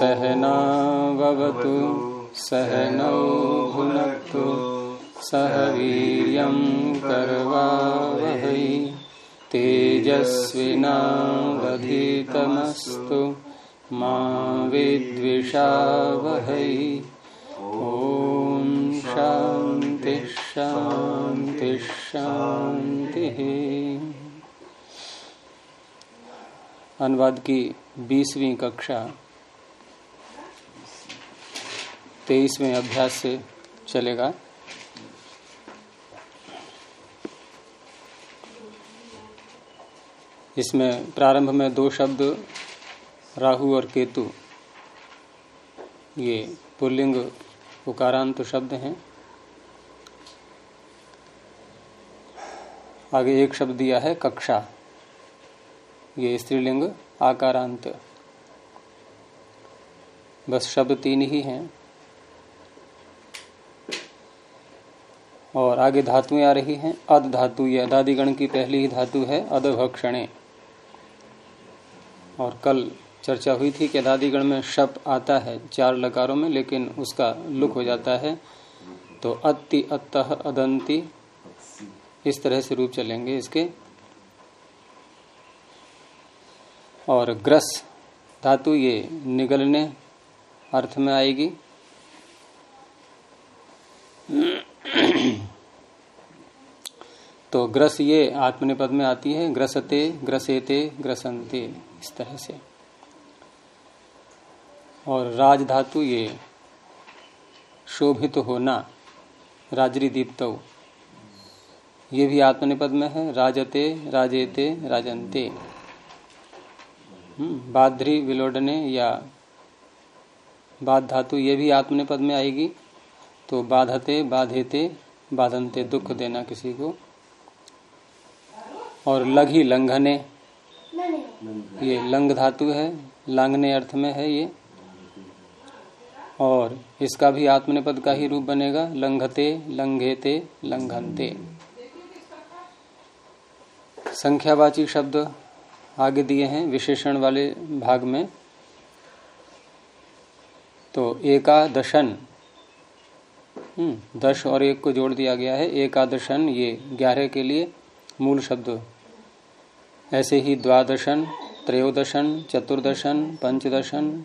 सहनावतु सहनौ भुनक्तु सह वीर्यं करवावहै। तेजस्विनावधीतमस्तु, मा विद्विषावहै। ॐ शान्ति शान्ति, शान्तिः। अनुवाद की बीसवीं कक्षा तेईसवें अभ्यास से चलेगा। इसमें प्रारंभ में दो शब्द, राहु और केतु। ये पुल्लिंग उकारांत शब्द हैं। आगे एक शब्द दिया है, कक्षा। ये स्त्रीलिंग आकारांत। बस शब्द तीन ही हैं। और आगे धातुएँ आ रही हैं। अध धातु ये अदादिगण की पहली ही धातु है, अधभक्षणे। और कल चर्चा हुई थी कि अदादिगण में शप आता है चार लकारों में, लेकिन उसका लुक हो जाता है। तो अति अतः अदंती, इस तरह से रूप चलेंगे इसके। और ग्रस धातु ये निगलने अर्थ में आएगी। तो ग्रस ये आत्मनिपद में आती है ग्रसते ग्रसेते ग्रसंते इस तरह से। और राज धातु ये शोभित तो होना राजरी दीप्त ये भी आत्मनिपद में है राजते राजेते राजंते हम्म, बाध्री विलोडने या बाध धातु ये भी आत्मनिपद में आएगी तो बाधते बाधेते बाधनते दुख देना किसी को। और लघ ही लंघने। ये लंग धातु है लांगने अर्थ में है ये। और इसका भी आत्मनिपद का ही रूप बनेगा लंघते लंघेते लंघनते। संख्यावाची शब्द आगे दिए हैं विशेषण वाले भाग में। तो एकादशन। हम्म, दश और एक को जोड़ दिया गया है। एकादशन ये ग्यारह के लिए मूल शब्द। ऐसे ही द्वादशन, त्रयोदशन, चतुर्दशन, पंचदशन,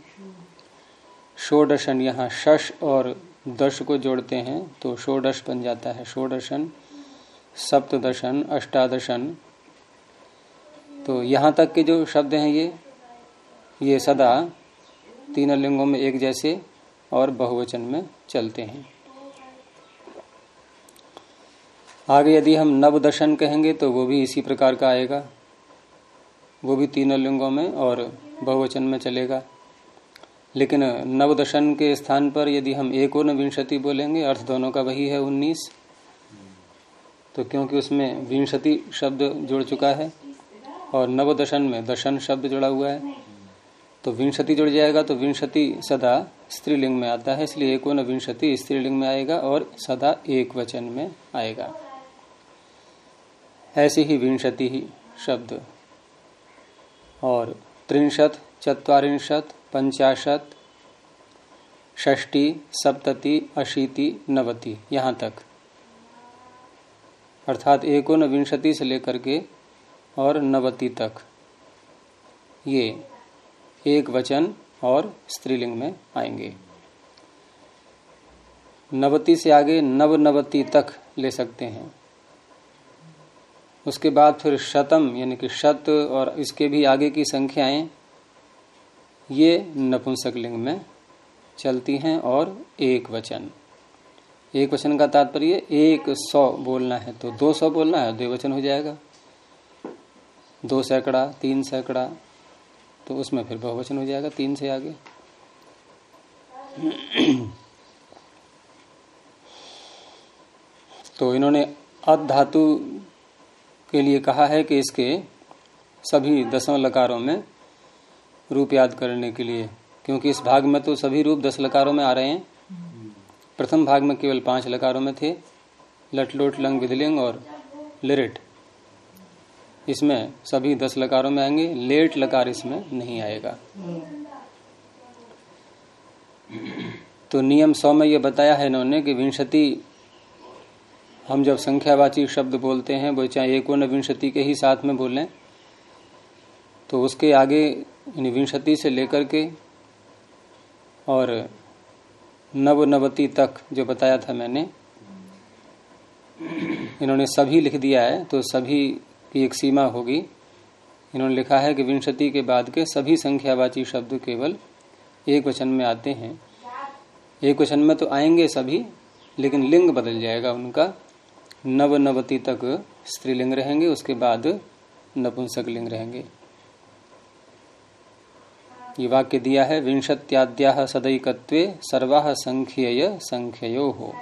षोडशन, यहाँ शश और दश को जोड़ते हैं तो षोडश बन जाता है। षोडशन, सप्तदशन, अष्टादशन। तो यहाँ तक के जो शब्द हैं ये ये सदा तीन लिंगों में एक जैसे और बहुवचन में चलते हैं। आगे यदि हम नव दर्शन कहेंगे तो वो भी इसी प्रकार का आएगा। वो भी तीनों लिंगों में और बहुवचन में चलेगा। लेकिन नवदशन के स्थान पर यदि हम एक और विंशति बोलेंगे, अर्थ दोनों का वही है उन्नीस। तो क्योंकि उसमें विंशति शब्द जुड़ चुका है और नव नवदशन में दशन शब्द जुड़ा हुआ है तो विंशति जुड़ जाएगा तो विंशति सदा स्त्रीलिंग में आता है, इसलिए एको न विंशति स्त्रीलिंग में आएगा और सदा एक वचन में आएगा। ऐसी ही विंशति ही शब्द। और त्रिंशत चतरिशत पंचाशत षष्टी सप्तति, अशीति, नवति, यहाँ तक। अर्थात एकोन विंशति से लेकर के और नवति तक। ये एक वचन और स्त्रीलिंग में आएँगे। नवति से आगे नव नवति तक ले सकते हैं। उसके बाद फिर शतम, यानी कि शत और इसके भी आगे की संख्याएँ, ये नपुंसक लिंग में चलती हैं और एक वचन। एक वचन का तात्पर्य, एक सौ बोलना है तो दो सौ बोलना है, द्विवचन हो जाएगा। दो सैकड़ा, तीन सैकड़ा तो उसमें फिर बहुवचन हो जाएगा, तीन से आगे। तो इन्होंने अध धातु के लिए कहा है कि इसके सभी दसों लकारों में रूप याद करने के लिए, क्योंकि इस भाग में तो सभी रूप दस लकारों में आ रहे हैं। प्रथम भाग में केवल पाँच लकारों में थे, लटलोट लंग विधलिंग और लिरिट। इसमें सभी दस लकारों में आएँगे, लेट लकार इसमें नहीं आएगा। तो नियम सौ में यह बताया है इन्होंने कि विंशति हम जब संख्यावाची शब्द बोलते हैं, वो चाहे एक विंशति के ही साथ में बोलें तो उसके आगे विंशति से लेकर के और नव नवती तक जो बताया था मैंने, इन्होंने सभी लिख दिया है तो सभी की एक सीमा होगी। इन्होंने लिखा है कि विंशति के बाद के सभी संख्यावाची शब्द केवल एक वचन में आते हैं। एक वचन में तो आएँगे सभी, लेकिन लिंग बदल जाएगा उनका। नव नवती तक स्त्रीलिंग रहेंगे, उसके बाद नपुंसक लिंग रहेंगे। ये वाक्य दिया है विंशत्याद्या सदैकत्वे सर्वा संख्यय संख्यो हो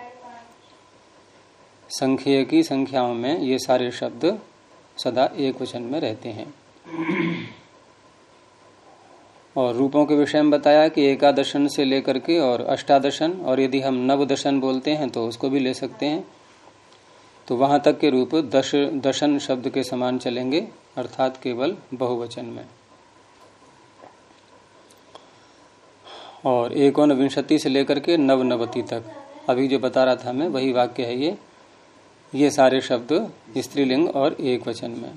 संख्यय की संख्याओं में ये सारे शब्द सदा एक वचन में रहते हैं। और रूपों के विषय में बताया कि एकादशन से लेकर के और अष्टादशन, और यदि हम नवदशन बोलते हैं तो उसको भी ले सकते हैं। तो वहाँ तक के रूप दश, दशन शब्द के समान चलेंगे, अर्थात केवल बहुवचन में। और एक विंशति से लेकर के नव नवती तक। अभी जो बता रहा था मैं, वही वाक्य है ये। ये सारे शब्द स्त्रीलिंग और एक वचन में।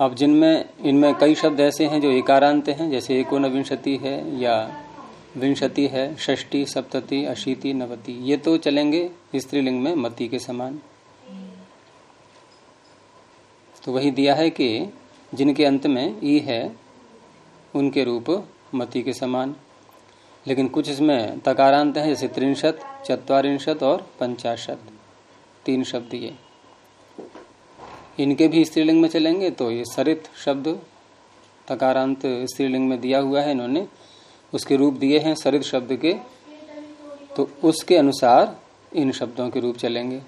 अब जिनमें, इनमें कई शब्द ऐसे हैं जो एकारांत हैं, जैसे एकोन विंशति है या विंशति है षष्टी सप्तति, अशीति, नवति। ये तो चलेंगे स्त्रीलिंग में, मती के समान। तो वही दिया है कि जिनके अंत में ई है, उनके रूप मती के समान। लेकिन कुछ इसमें तकारांत है, जैसे त्रिंशत, चतवारिंशत और पंचाशत। तीन शब्द ये। इनके भी स्त्रीलिंग में चलेंगे तो ये सरित शब्द तकारांत स्त्रीलिंग में दिया हुआ है इन्होंने। उसके रूप दिए हैं सरित शब्द के तो उसके अनुसार इन शब्दों के रूप चलेंगे।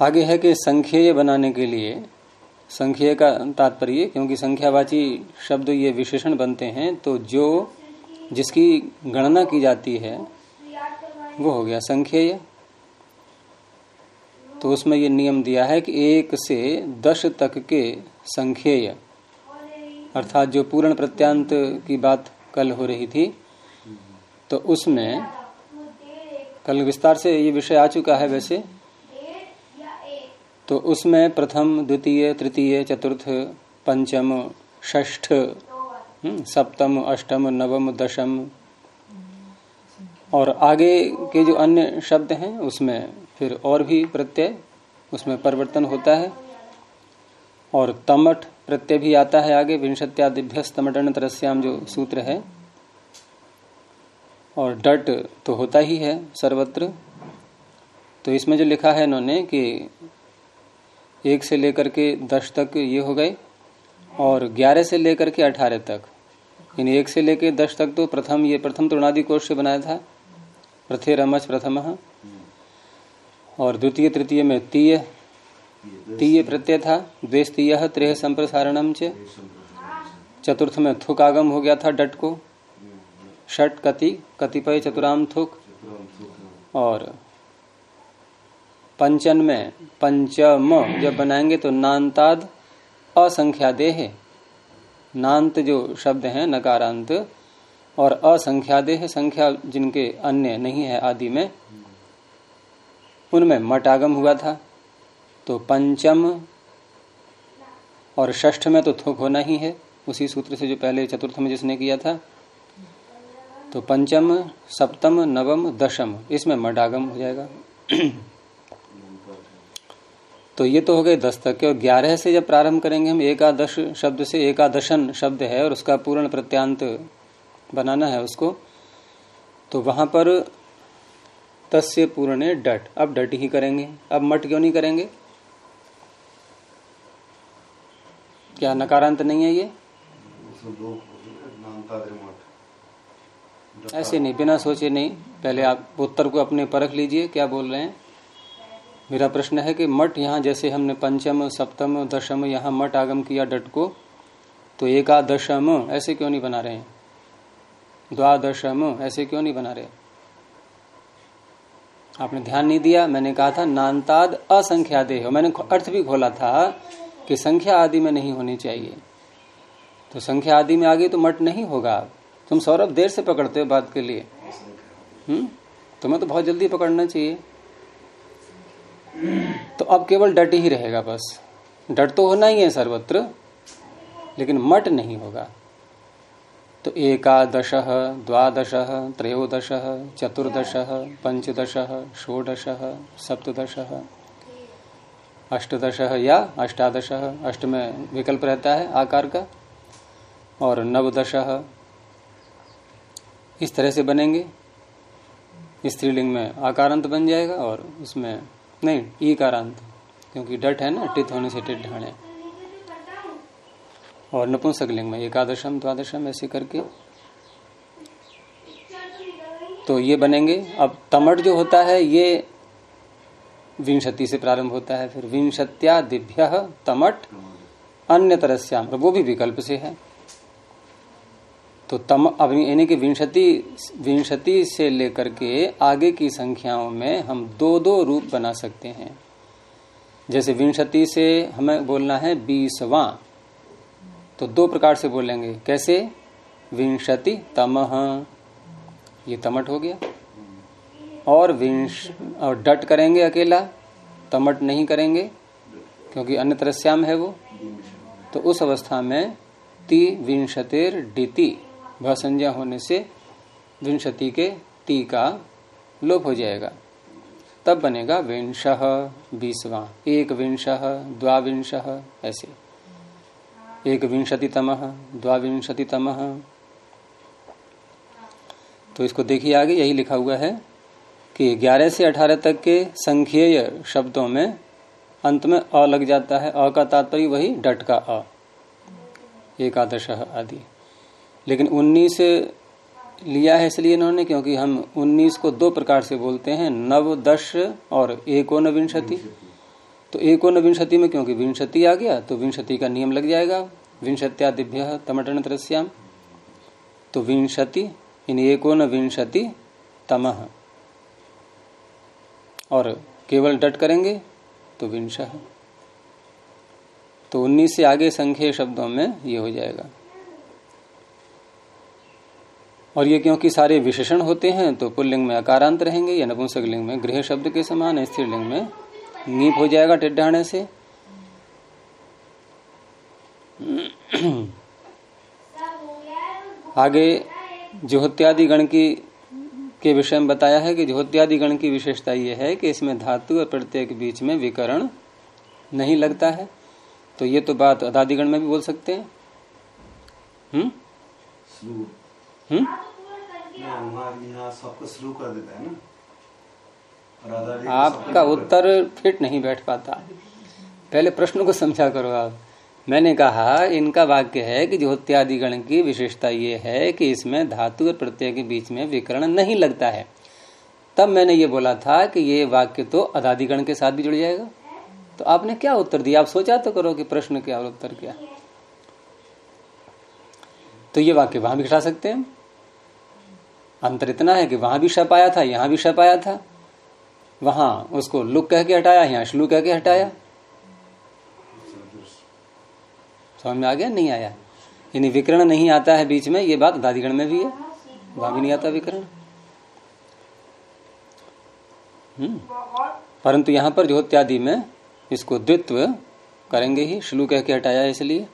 आगे है कि संख्येय बनाने के लिए संख्या का तात्पर्य, क्योंकि संख्यावाची शब्द ये विशेषण बनते हैं तो जो जिसकी गणना की जाती है, वो हो गया संख्येय। तो उसमें ये नियम दिया है कि एक से दस तक के संख्येय अर्थात जो पूर्ण प्रत्यांत की बात कल हो रही थी तो उसमें कल विस्तार से ये विषय आ चुका है वैसे। तो उसमें प्रथम द्वितीय तृतीय चतुर्थ पंचम ष्ठ हम्म, सप्तम अष्टम नवम दशम और आगे के जो अन्य शब्द हैं उसमें फिर और भी प्रत्यय उसमें परिवर्तन होता है। और तमठ प्रत्यय भी आता है आगे विंशत्यादिभ्य तमटन तरस्याम जो सूत्र है। और डट तो होता ही है, सर्वत्र। तो इसमें जो लिखा है इन्होंने कि एक से लेकर के दस तक ये हो गए, और ग्यारह से लेकर के अठारह तक। इन एक से लेकर दस तक तो प्रथम, ये प्रथम तृणादि कोष से बनाया था। प्रथे रमच प्रथम। और द्वितीय, तृतीय में तीय तीय प्रत्यय था द्वेश तीय त्रेह संप्रसारणम च। चतुर्थ में थुक आगम हो गया था डट को। षट कति, कतिपय चतुराम थुक। और पंचन में पंचम जब बनाएँगे तो नान्ताद असंख्या देह नान्त जो शब्द है, नकारांत और असंख्या देह संख्या जिनके अन्य नहीं है आदि में, उनमें मटागम हुआ था। तो पंचम और षष्ठ में तो थोक होना ही है। उसी सूत्र से जो पहले चतुर्थ में जिसने किया था। तो पंचम, सप्तम, नवम, दशम, इसमें मडागम हो जाएगा। तो ये तो हो गए दस तक के और ग्यारह से जब प्रारंभ करेंगे हम, एकादश शब्द से एकादशन शब्द है और उसका पूर्ण प्रत्यांत बनाना है उसको। तो वहाँ पर तस्य पूर्ण डट। अब डट ही करेंगे। अब मट क्यों नहीं करेंगे? क्या नकारांत नहीं है ये? ऐसे नहीं बिना सोचे नहीं। पहले आप उत्तर को अपने परख लीजिए क्या बोल रहे हैं? मेरा प्रश्न है कि मठ यहाँ जैसे हमने पंचम सप्तम दशम यहाँ मठ आगम किया डट को तो एकादशम ऐसे क्यों नहीं बना रहे हैं? द्वादशम ऐसे क्यों नहीं बना रहे? आपने ध्यान नहीं दिया? मैंने कहा था नानताद असंख्या देह मैंने अर्थ भी खोला था कि संख्या आदि में नहीं होनी चाहिए। तो संख्या आदि में आ गई तो मट नहीं होगा। आप तुम सौरभ देर से पकड़ते हो बात के लिए। हम्म? तुम्हें तो बहुत जल्दी पकड़ना चाहिए। तो अब केवल डट ही रहेगा बस। डट तो होना ही है सर्वत्र, लेकिन मट नहीं होगा। तो एकादश, द्वादश, त्रयोदश, चतुर्दश, पंचदश, षोडश सप्तश अष्टदश या अष्टादश अष्ट में विकल्प रहता है आकार का। और नवदश इस तरह से बनेंगे। स्त्रीलिंग में आकारांत बन जाएगा और उसमें नहीं ई कारांत क्योंकि डट है ना टित होने से टिट ढाणे। और नपुंसक लिंग में एकादशम, द्वादशम ऐसे करके। तो ये बनेंगे। अब तमट जो होता है, ये विंशति से प्रारंभ होता है, फिर विंशत्या दिव्य तमट अन्य तरस्याम वो भी विकल्प से है। तो तम, अब यानी कि विंशति विंशति से लेकर के आगे की संख्याओं में हम दो दो रूप बना सकते हैं। जैसे विंशति से हमें बोलना है बीसवा। तो दो प्रकार से बोलेंगे। कैसे? विंशति तमह ये तमट हो गया। और विंश, और डट करेंगे अकेला, तमट नहीं करेंगे, क्योंकि अन्य तरस्याम है वो। तो उस अवस्था में ती विंशतिर डिति, भ संज्ञा होने से विंशति के ती का लोप हो जाएगा। तब बनेगा विंश, बीसवा एक विंश द्वाविंश, ऐसे। एक विंशति तम विंशतितम द्वाविंशतितम। तो इसको देखिए आगे, यही लिखा हुआ है। कि 11 से 18 तक के संख्येय शब्दों में अंत में अ लग जाता है। अ का तात्पर्य वही डट का अ, एकादश आदि। लेकिन 19 लिया है इसलिए इन्होंने क्योंकि हम 19 को दो प्रकार से बोलते हैं नव दश और एको नविंशति तो एको नविंशति में क्योंकि विंशति आ गया तो विंशति का नियम लग जाएगा। विंशत्यादिभ्य तमटन त्रस्याम तो विंशति, इन एकोन विंशति तमह और केवल डट करेंगे तो विंश। तो 19 से आगे संख्या शब्दों में ये हो जाएगा। और ये क्योंकि सारे विशेषण होते हैं तो पुल्लिंग में अकारांत रहेंगे, या नपुंसक लिंग में गृह शब्द के समान, स्थिर लिंग में नीप हो जाएगा टिड्ढाने से। आगे जोहत्यादि गण की के विषय में बताया है कि जोहत्यादि गण की विशेषता यह है कि इसमें धातु और प्रत्यय के बीच में विकरण नहीं लगता है। तो ये तो बात अदादिगण में भी बोल सकते हैं। हम्म? हम्म? कर देता है ना। आपका उत्तर फिट नहीं बैठ पाता। पहले प्रश्न को समझा करो आप। मैंने कहा, इनका वाक्य है कि ज्योत्यादि गण की विशेषता ये है कि इसमें धातु और प्रत्यय के बीच में विकरण नहीं लगता है। तब मैंने ये बोला था कि ये वाक्य तो अदादिगण के साथ भी जुड़ जाएगा। तो आपने क्या उत्तर दिया? आप सोचा तो करो कि प्रश्न क्या और उत्तर क्या। तो ये वाक्य वहाँ भी घटा सकते हैं। अंतर इतना है कि वहाँ भी शप आया था, यहाँ भी शप आया था। वहाँ उसको लुक कह के हटाया, यहाँ श्लू कह के हटाया। समझ में आ गया? नहीं आया। यानी विकरण नहीं आता है बीच में, ये बात दादीगण में भी है। वहाँ भी नहीं आता विकरण? हम्म। परंतु यहाँ पर ज्योत्यादि में इसको द्वित्व करेंगे ही। श्लू कह के हटाया इसलिए।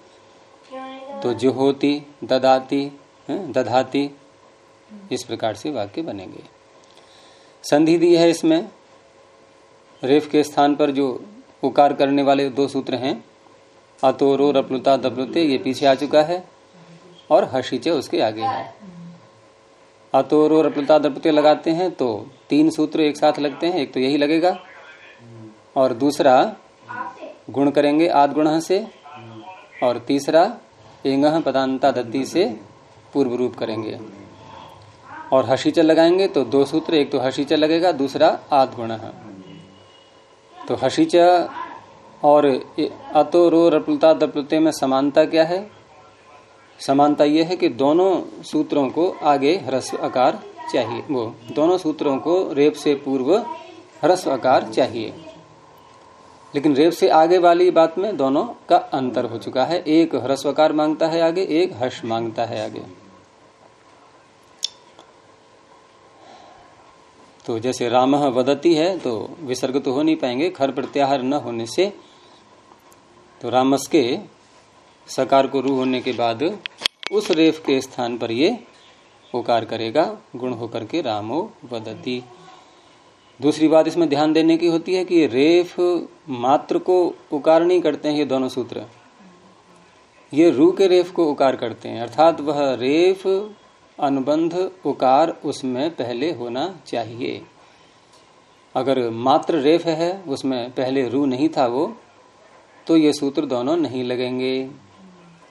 तो ज्योति ददाती दधाती, इस प्रकार से वाक्य बनेंगे। संधि दी है इसमें। रेफ के स्थान पर जो उकार करने वाले दो सूत्र हैं अतोरो रप्लुता दप्लुते ये पीछे आ चुका है और हर्षिचे उसके आगे है। अतोरो रप्लुता दप्लुते लगाते हैं तो तीन सूत्र एक साथ लगते हैं, एक तो यही लगेगा। और दूसरा, गुण करेंगे आद गुण से, और तीसरा एंग पदांता दत्ती से पूर्व रूप करेंगे। और हसीचल लगाएँगे तो दो सूत्र, एक तो हसीचल लगेगा, दूसरा आद गुण तो हसीच और अतो रो रपलता दपलते में समानता क्या है? समानता यह है कि दोनों सूत्रों को आगे ह्रस्व आकार चाहिए। वो दोनों सूत्रों को रेप से पूर्व ह्रस्व आकार चाहिए। लेकिन रेप से आगे वाली बात में दोनों का अंतर हो चुका है। एक ह्रस्वकार माँगता है आगे, एक हर्ष माँगता है आगे। तो जैसे राम वदती है तो विसर्ग तो हो नहीं पाएँगे, खर प्रत्याहार न होने से तो रामस के सकार को रू होने के बाद उस रेफ के स्थान पर ये उकार करेगा, गुण होकर के रामो वदती। दूसरी बात इसमें ध्यान देने की होती है कि रेफ मात्र को उकार नहीं करते हैं, ये दोनों सूत्र। ये रू के रेफ को उकार करते हैं, अर्थात वह रेफ अनुबंध उकार उसमें पहले होना चाहिए। अगर मात्र रेफ है, उसमें पहले रू नहीं था वो तो ये सूत्र दोनों नहीं लगेंगे।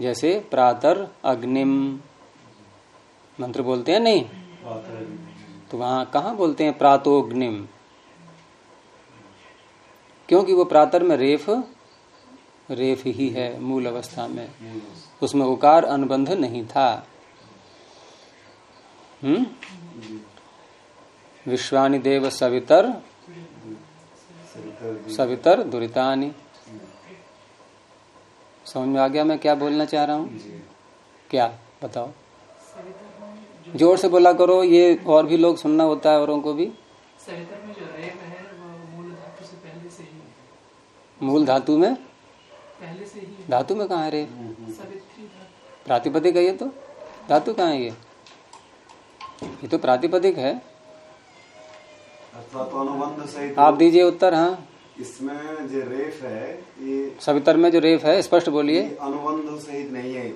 जैसे प्रातर अग्निम। मंत्र बोलते हैं नहीं? तो वहाँ कहा बोलते हैं प्रातोग्निम? क्योंकि वो प्रातर में रेफ रेफ ही है मूल अवस्था में। उसमें उकार अनुबंध नहीं था। हम्म? विश्वानी देव सवितर सवितर दुरितानी। समझ में आ गया? मैं क्या बोलना चाह रहा हूँ? क्या? बताओ। ज़ोर से बोला करो ये और भी लोग सुनना होता है औरों को भी। में जो रेप है वो मूल धातु से पहले से ही मूल धातु में? पहले से ही धातु में कहा है रे? प्रातिपदिक है ये तो। धातु कहाँ है ये? ये तो प्रातिपदिक है। तो आप दीजिए उत्तर हाँ। इसमें जो रेफ है ये सवितर में जो रेफ है स्पष्ट बोलिए। अनुबंध सहित नहीं है।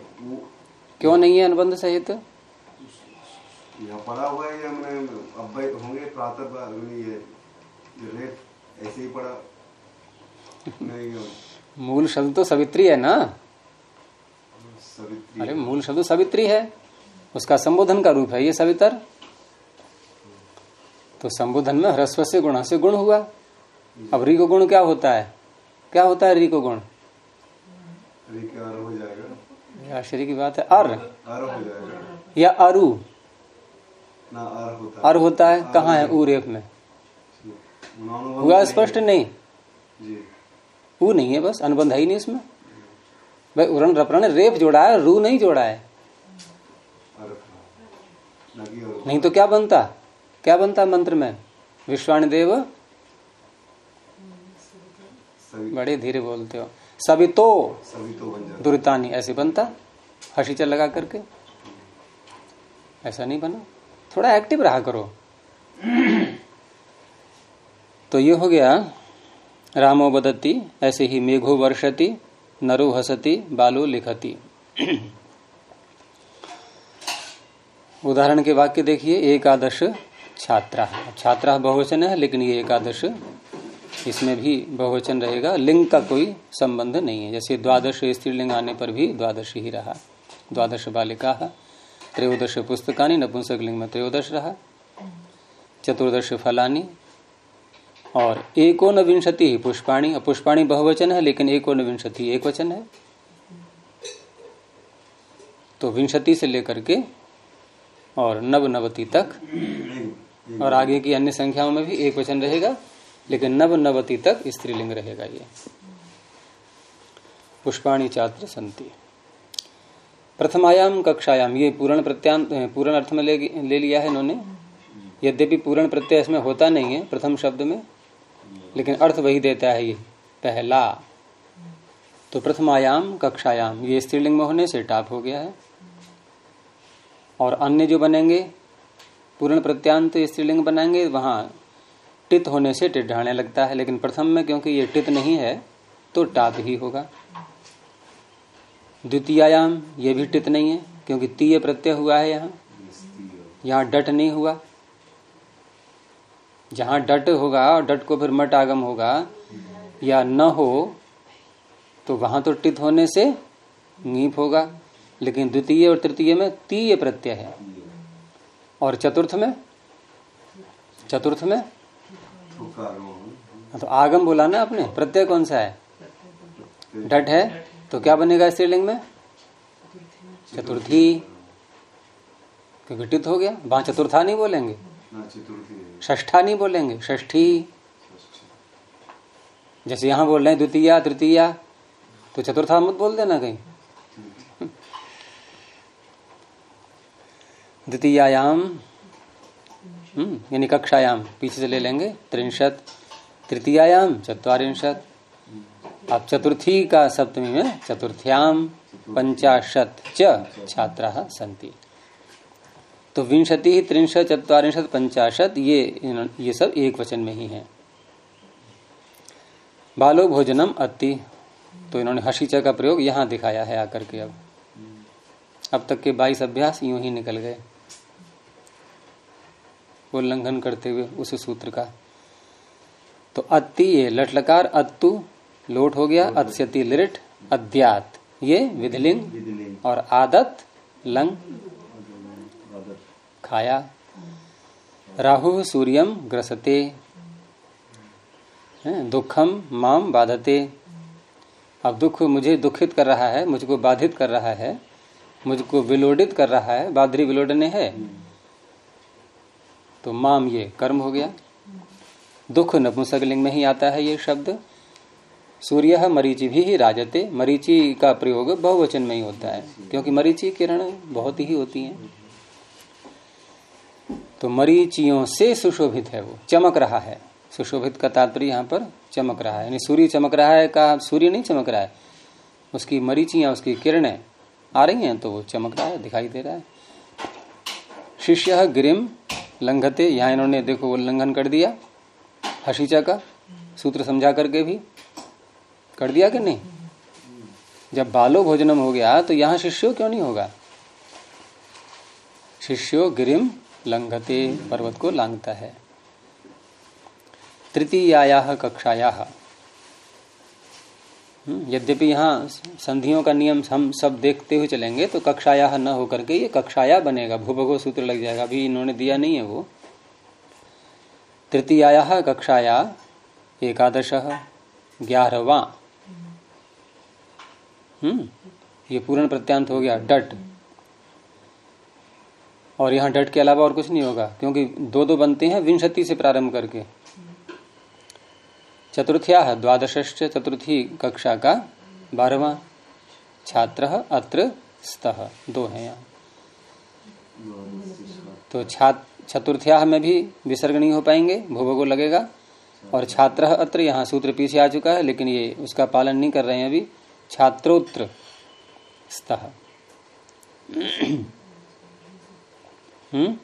क्यों नहीं है अनुबंध सहित? यहाँ पढ़ा हुआ है हमने अव्यय होंगे प्रातः ये ये रेफ ऐसे ही पढ़ा। नहीं मूल शब्द तो सवित्री है ना? सवित्री अरे मूल शब्द सवित्री है। उसका संबोधन का रूप है ये सवितर। तो संबोधन में ह्रस्व से गुण से गुण हुआ। अब रिको गुण क्या होता है? क्या होता है रिको गुण? हो आश्चर्य की बात है। अर। अर हो जाएगा। या अरु। ना अर होता अर होता है। कहाँ है? ऊ रेप में। हुआ स्पष्ट? नहीं। जी। ऊ नहीं है बस। अनुबंध है ही नहीं इसमें। भाई उरण रपरण रेप जोड़ा है रू नहीं जोड़ा है नहीं तो क्या बनता? क्या बनता मंत्र में? विश्वाणी देव सवि बड़े धीरे बोलते हो। सभी तो सभी तो दुरितानी ऐसे बनता? हसीचा लगा करके? ऐसा नहीं बना? थोड़ा एक्टिव रहा करो। तो ये हो गया रामो बदती ऐसे ही मेघो वर्षति नरो हसति बालो लिखती। उदाहरण के वाक्य देखिए एकादश छात्रा। छात्रा बहुवचन है लेकिन ये एकादश इसमें भी बहुवचन रहेगा, लिंग का कोई संबंध नहीं है। जैसे द्वादश स्त्रीलिंग आने पर भी द्वादश ही रहा। द्वादश बालिका त्रयोदश पुस्तकानी, नपुंसक लिंग में त्रयोदश रहा। चतुर्दश फलानी और एकोन विंशति ही पुष्पाणी। पुष्पाणी बहुवचन है, लेकिन एकोन विंशति एक वचन है। तो विंशति से लेकर के और नव नवति तक और आगे की अन्य संख्याओं में भी एक वचन रहेगा। लेकिन नव नवति तक स्त्रीलिंग रहेगा ये। पुष्पाणी छात्र संति। प्रथमायाम कक्षायाम ये पूर्ण प्रत्यांत पूर्ण अर्थ में ले, ले लिया है इन्होंने। यद्यपि पूर्ण प्रत्यय इसमें होता नहीं है प्रथम शब्द में लेकिन अर्थ वही देता है ये पहला। तो प्रथमायाम कक्षायाम ये स्त्रीलिंग में होने से टाप हो गया है। और अन्य जो बनेंगे पूर्ण प्रत्यांत स्त्रीलिंग बनाएँगे वहाँ टित होने से टिट ढाने लगता है, लेकिन प्रथम में क्योंकि ये टित नहीं है तो टाप ही होगा। द्वितीयायाम, ये भी टित नहीं है, क्योंकि तीय प्रत्यय हुआ है यहाँ। यहाँ डट नहीं हुआ। जहाँ डट होगा और डट को फिर मट आगम होगा, या न हो तो वहाँ तो टित होने से नीप होगा। लेकिन द्वितीय और तृतीय में तीय प्रत्यय है। और चतुर्थ में? चतुर्थ में? तो आगम बोला ना आपने? प्रत्यय कौन सा है? डट है? तो क्या बनेगा स्त्रीलिंग में? चतुर्थी। क्योंकि टित हो गया। वहाँ चतुर्था नहीं बोलेंगे। है। षष्ठा नहीं बोलेंगे। षष्ठी। जैसे यहाँ बोल रहे हैं द्वितीया तृतीया तो चतुर्था मत बोल देना कहीं। द्वितीयायाम। हम्म, यानी कक्षायाम, पीछे से ले लेंगे, त्रिंशत, तृतीयायाम, चतवारिंशत, अब चतुर्थी का सप्तमी में चतुर्थ्याम, पंचाशत च छात्रा संति तो विंशति, त्रिंशत, चतवारिंशत, पंचाशत, ये ये सब एक वचन में ही है। बालो भोजनम अति तो इन्होंने हसीचा का प्रयोग यहाँ दिखाया है आकर के अब। अब तक के बाईस अभ्यास यूँ ही निकल गए। उल्लंघन करते हुए उस सूत्र का। तो अति ये लटलकार अत्तु लोट हो गया अत्स्यति लिट अद्यात ये विधिलिंग विधिलिंग। और आदत लंग खाया। राहु सूर्यम ग्रसते। दुखम माम बाधते। अब दुख मुझे दुखित कर रहा है मुझको बाधित कर रहा है मुझको विलोडित कर रहा है बाधरी विलोडने है। तो माम ये कर्म हो गया। दुख नपुंसकलिंग में ही आता है ये शब्द। सूर्य मरीचि भी ही राजते। मरीचि का प्रयोग बहुवचन में ही होता है, क्योंकि मरीचि किरण बहुत ही होती हैं। तो मरीचियों से सुशोभित है वो, चमक रहा है। सुशोभित का तात्पर्य यहाँ पर चमक रहा है। यानी सूर्य चमक रहा है का सूर्य नहीं चमक रहा है। उसकी मरीचियाँ, उसकी किरणें आ रही हैं तो वो चमक रहा है, दिखाई दे रहा है। शिष्य गिरिम लंघते, यहाँ इन्होंने देखो उल्लंघन कर दिया हसीचा का सूत्र समझा करके भी। कर दिया कि नहीं? जब बालो भोजनम हो गया तो यहाँ शिष्यो क्यों नहीं होगा? शिष्यो गिरिम लंघते, पर्वत को लांगता है। तृतीयाया कक्षाया। यद्यपि यहाँ संधियों का नियम हम सब देखते हुए चलेंगे तो कक्षाया न होकर के ये कक्षाया बनेगा, भूभगो सूत्र लग जाएगा। अभी इन्होंने दिया नहीं है वो। तृतीया कक्षाया एकादश ग्यारहवा। हम्म ये पूर्ण प्रत्यांत हो गया, डट। और यहाँ डट के अलावा और कुछ नहीं होगा, क्योंकि दो दो बनते हैं विंशति से प्रारंभ करके। चतुर्थ्या द्वादश चतुर्थी कक्षा का बारहवा छात्र अत्र स्तः दो है यहाँ तो छात्र चतुर्थ्या में भी विसर्ग नहीं हो पाएँगे भूभगो लगेगा। और छात्र अत्र, यहाँ सूत्र पीछे आ चुका है, लेकिन ये उसका पालन नहीं कर रहे हैं अभी। छात्रोत्र स्तः। हम्म?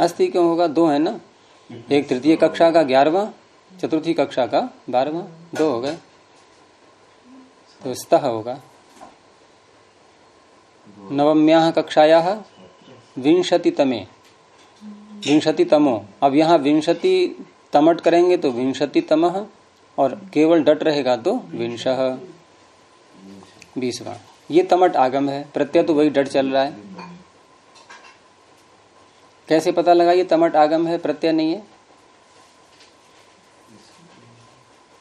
अस्थि क्यों होगा? दो है ना? एक तृतीय कक्षा का ग्यारहवा, चतुर्थी कक्षा का बारहवा, दो हो गए। तो स्तः होगा। नवम्या कक्षाया विंशति तमे विंशति तमो अब यहाँ विंशति तमट करेंगे तो विंशति तम और केवल डट रहेगा तो विंश। बीसवा। ये तमट आगम है। प्रत्यय तो वही डट चल रहा है। कैसे पता लगा ये तमट आगम है, प्रत्यय नहीं है?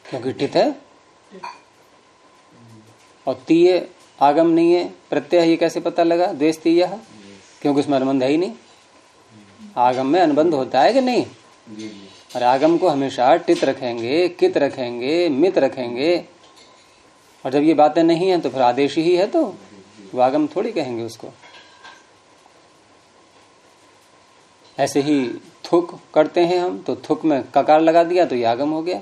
क्योंकि टित है। और तीय आगम नहीं है, प्रत्यय है, ये कैसे पता लगा? द्वेष तीय क्योंकि उसमें अनुबंध है ही नहीं। आगम में अनुबंध होता है कि नहीं? और आगम को हमेशा टित रखेंगे, कित रखेंगे, मित रखेंगे। और जब ये बातें नहीं है तो फिर आदेश ही है तो आगम थोड़ी कहेंगे उसको। ऐसे ही थुक करते हैं हम तो थुक में ककार लगा दिया तो ये आगम हो गया।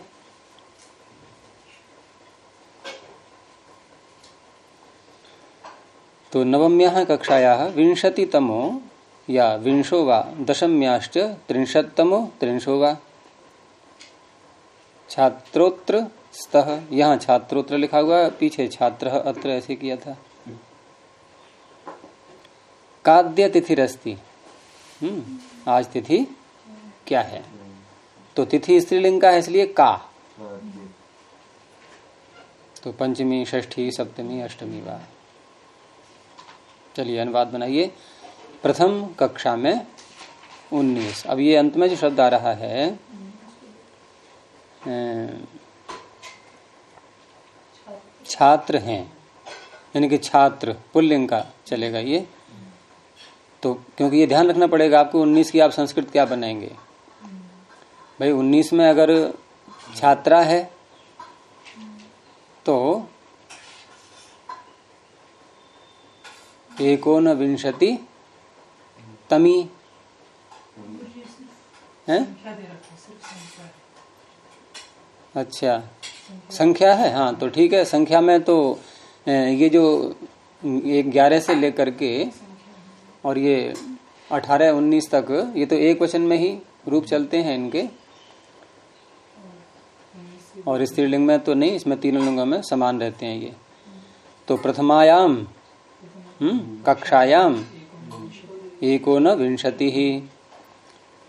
तो नवम्या कक्षाया विंशति तमो या विंशो वा दशम्याश्च त्रिंशतमो त्रिंशो वा। छात्रोत्र स्तः, यहाँ छात्रोत्र लिखा हुआ पीछे छात्र अत्र ऐसे किया था। काद्य तिथिरस्ति हम्म। आज तिथि क्या है? तो तिथि स्त्रीलिंग का है, इसलिए का। तो पंचमी, षष्ठी, सप्तमी, अष्टमी वा। चलिए, अनुवाद बनाइए। प्रथम कक्षा में उन्नीस। अब ये अंत में जो शब्द आ रहा है छात्र हैं। यानी कि छात्र, पुल्लिंग का चलेगा ये। तो क्योंकि ये ध्यान रखना पड़ेगा आपको उन्नीस की आप संस्कृत क्या बनाएँगे? भाई उन्नीस में अगर छात्रा है तो एकोन विंशति तमी, है? अच्छा। संख्या है? हाँ तो ठीक है, संख्या में तो ये जो, ये ग्यारह से लेकर के और ये अठारह उन्नीस तक ये तो एक वचन में ही रूप चलते हैं इनके। और स्त्रीलिंग में तो नहीं इसमें तीनों लिंगों में समान रहते हैं ये। तो प्रथमायाम हम्म, कक्षायाम एकोन विंशति ही।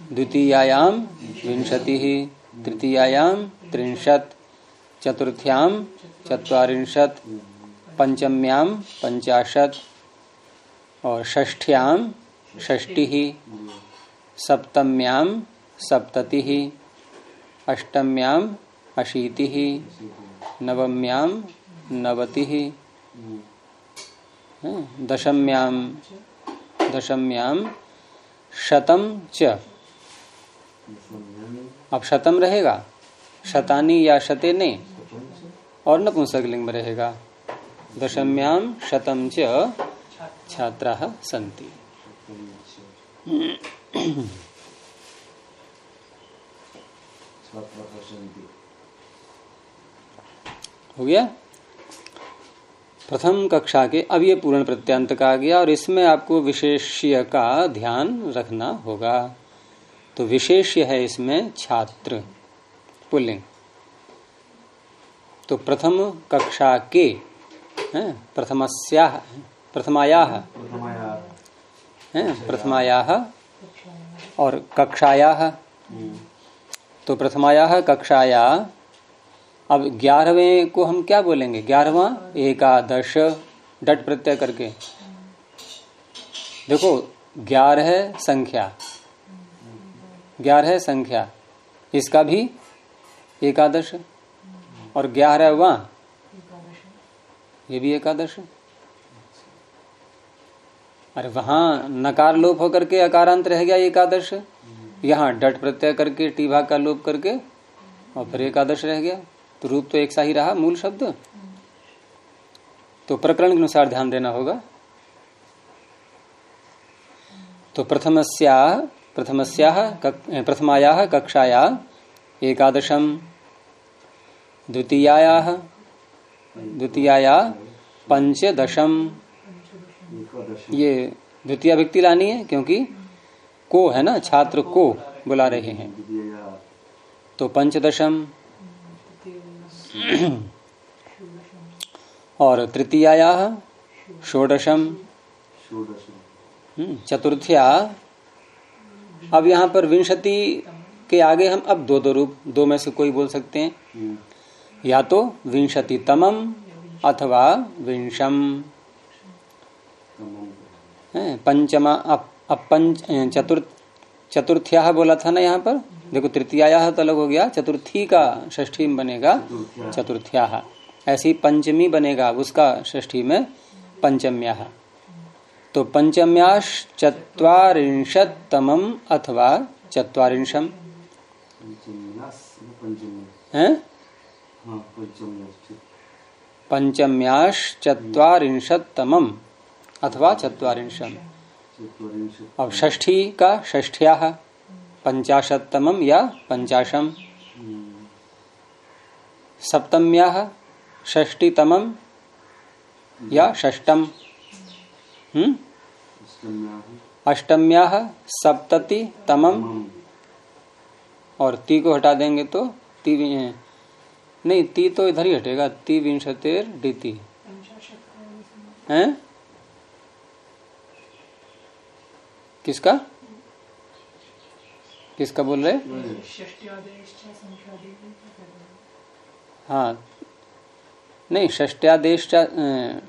द्वितीयायाम विंशति ही। तृतीयायाम त्रिंशत। चतुर्थ्याम चत्वारिंशत। पंचम्याम पंचाशत। और षष्ठ्याम षष्टि ही सप्तम्याम सप्तति ही अष्टम्याम अशीति ही नवम्याम नवति, ही दशम्याम दशम्याम शतम च। अब शतम रहेगा? शतानी या शते ने? और नपुंसक लिंग में रहेगा? दशम्याम शतम च। छात्रा संति हो गया? प्रथम कक्षा के अब ये पूर्ण प्रत्यांत का आ गया और इसमें आपको विशेष्य का ध्यान रखना होगा। तो विशेष्य है इसमें छात्र पुल्लिंग। तो प्रथम कक्षा के प्रथमस्या प्रथमाया। प्रथमाया। हैं और कक्षाया। तो प्रथमाया कक्षाया अब ग्यारहवें को हम क्या बोलेंगे? ग्यारहवा? एकादश। डट प्रत्यय करके। देखो ग्यारह संख्या। ग्यारह संख्या। इसका भी एकादश। और ग्यारह ग्यारहवा? ये भी एकादश। अरे वहाँ नकार लोप होकर के अकारांत रह गया एकादश। यहाँ डट प्रत्यय करके टी भाग का लोप करके, और फिर एकादश रह गया। तो रूप तो एक सा ही रहा, मूल शब्द। तो प्रकरण के अनुसार ध्यान देना होगा। तो प्रथमस्या प्रथमस्या प्रथमाया, कक्षाया, एकादशम। द्वितीयाया द्वितीयाया, पंचदशम। ये द्वितीय व्यक्ति लानी है क्योंकि को है ना छात्र को बुला रहे हैं। तो पंचदशम। और तृतीया षोडशम। षोडश हम्म, चतुर्थ्या। अब यहाँ पर विंशति के आगे हम अब दो दो रूप दो में से कोई बोल सकते हैं। हम्म, या तो विंशति तमम अथवा विंशम। है? पंचमा पंच चतुर्थ चतुर्थ्या बोला था ना यहाँ पर? देखो तृतीया तो अलग हो गया। चतुर्थी का षष्ठी में बनेगा। चतुर्थ्या। ऐसी पंचमी बनेगा उसका षष्ठी में पंचम्या। तो पंचम्याश चत्वारिंशतमम अथवा पंचम्यास है? पंचम्याश चत्वारिंशतमम अथवा चत्वारिंशत्। अब षष्ठी का षष्ठ्या पंचाशतमम या पंचाशम सप्तम्या षष्टितमम या षष्टम हम्म? अष्टम्या सप्तति तमम और ती को हटा देंगे तो ती नहीं ती तो इधर ही हटेगा ती विंशतेर डीती हैं? किसका? किसका बोल रहे? हाँ। नहीं अ,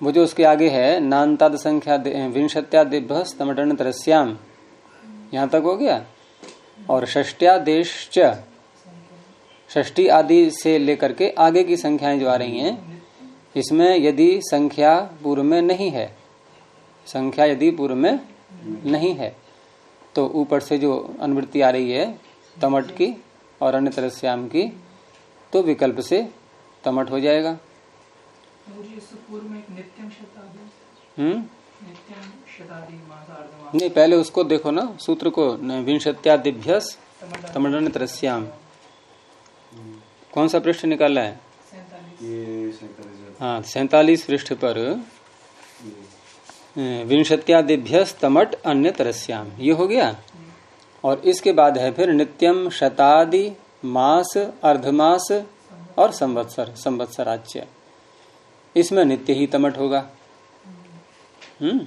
वो जो उसके आगे है नान्ताद संख्या विंशत्यादिभ्य स्तमटन तरस्याम यहाँ तक हो गया? और षष्ट्यादेश च षष्ठी आदि से लेकर के आगे की संख्याएँ जो आ रही हैं इसमें यदि संख्या पूर्व में नहीं है संख्या यदि पूर्व में नहीं है। तो ऊपर से जो अनुवृत्ति आ रही है तमट की और अन्य तरह श्याम की तो विकल्प से तमट हो जाएगा। हम्म? नहीं पहले उसको देखो ना सूत्र को न- विंशत्यादिभ्यस तमिलनाडु तरस्याम। कौन सा पृष्ठ निकाला है। हाँ सैतालीस पृष्ठ पर अ, विंशत्यादिभ्यस तमट अन्य तरस्याम ये हो गया? और इसके बाद है फिर नित्यम शतादि मास अर्धमास और संवत्सर संवत्सराच्य। इसमें नित्य ही तमट होगा। हम्म।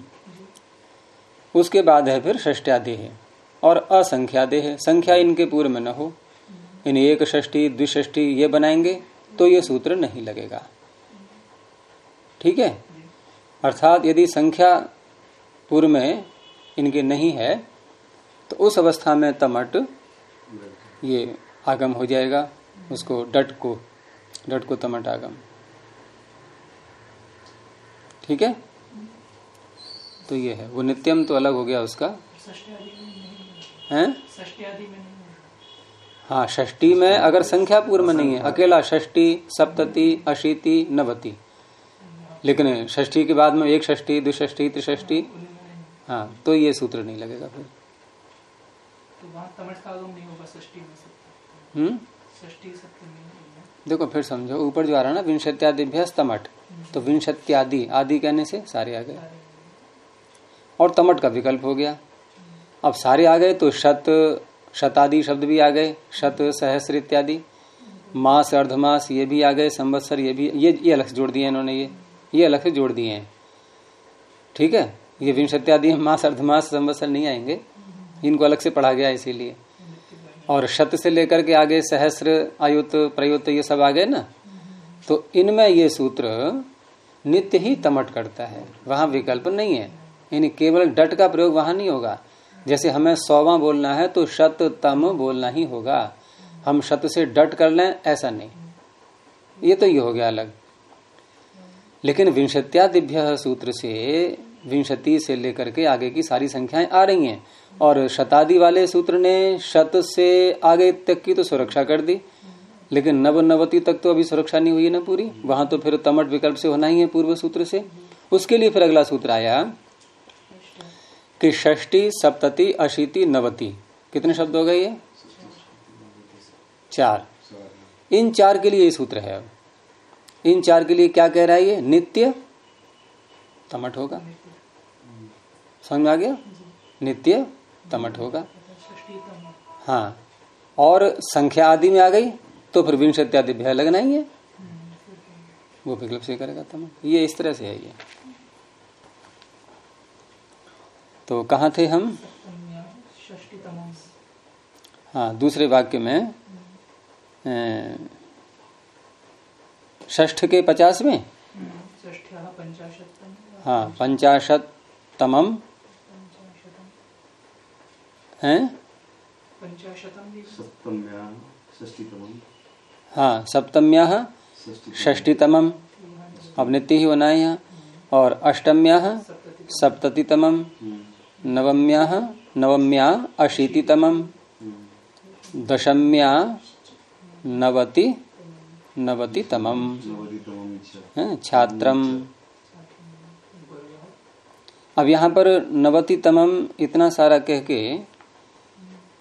उसके बाद है फिर षष्ट्यादेह और असंख्यादेह। संख्या इनके पूर्व में न हो। इन एक षष्ठी द्विष्ठी ये बनाएँगे तो ये सूत्र नहीं लगेगा। ठीक है? अर्थात यदि संख्या पूर्व में इनके नहीं है तो उस अवस्था में तमट ये आगम हो जाएगा, उसको डट को डट को तमट आगम। ठीक है? तो ये है। वो नित्यम तो अलग हो गया उसका। है? हाँ षष्ठी में अगर संख्या पूर्व में नहीं है। अकेला षष्टी सप्तति, अशीति, नवति। लेकिन षष्ठी के बाद में एक षष्ठी द्विषष्ठी त्रिष्ठी हाँ तो ये सूत्र नहीं लगेगा फिर। तो सप्तमी हम्म? में देखो फिर समझो ऊपर जो आ रहा है ना विंशत्यादिभ्यस तमट तो विंशत्यादि आदि कहने से सारे आ गए। और तमट का विकल्प हो गया। अब सारे आ गए तो शत शतादि शब्द भी आ गए शत सहस्र इत्यादि। मास अर्धमास ये भी आ गए संवत्सर ये भी ये ये अलग जोड़ दिए इन्होंने ये। ये अलग से जोड़ दिए हैं। ठीक है? ये विंशत्यादि मास अर्धमास संवत्सर नहीं आएँगे। इनको अलग से पढ़ा गया इसीलिए। और शत से लेकर के आगे सहस्र, आयुत, प्रयुत ये सब आ गए ना? तो इनमें ये सूत्र नित्य ही तमट करता है। वहाँ विकल्प नहीं है। यानी केवल डट का प्रयोग वहाँ नहीं होगा। जैसे हमें सौवा बोलना है तो शत तम बोलना ही होगा। हम शत से डट कर लें, ऐसा नहीं। ये तो ये हो गया अलग। लेकिन विंशत्यादिभ्य सूत्र से, विंशति से लेकर के आगे की सारी संख्याएँ आ रही हैं। और शतादि वाले सूत्र ने शत से आगे तक की तो सुरक्षा कर दी। लेकिन नव नवती तक तो अभी सुरक्षा नहीं हुई है ना पूरी। वहाँ तो फिर तमट विकल्प से होना ही है पूर्व सूत्र से। उसके लिए फिर अगला सूत्र आया कि षष्टि सप्तति, अशीति, नवति। कितने शब्द हो गए ये? चार। इन चार के लिए ये सूत्र है। अब इन चार के लिए क्या कह रहा है ये? नित्य? तमट होगा। समझ आ गया? नित्य? तमट होगा। हाँ। और संख्या आदि में आ गई तो फिर विंशत्यादि भय लगना ही है। वो विकल्प से करेगा तमट ये इस तरह से है ये। तो कहा थे हम? हाँ दूसरे वाक्य में षष्ठ के पचास में हाँ पंचाशत तमम है हाँ सप्तम्या षष्टि अब नित्य ही बनाए है यहाँ। और अष्टम्या सप्तति सप्ततितमम नवम्या नवम्या अशीतितमम। दशम्या नवति। नवतितमम। छात्रम। अब यहाँ पर नवतितमम इतना सारा कह के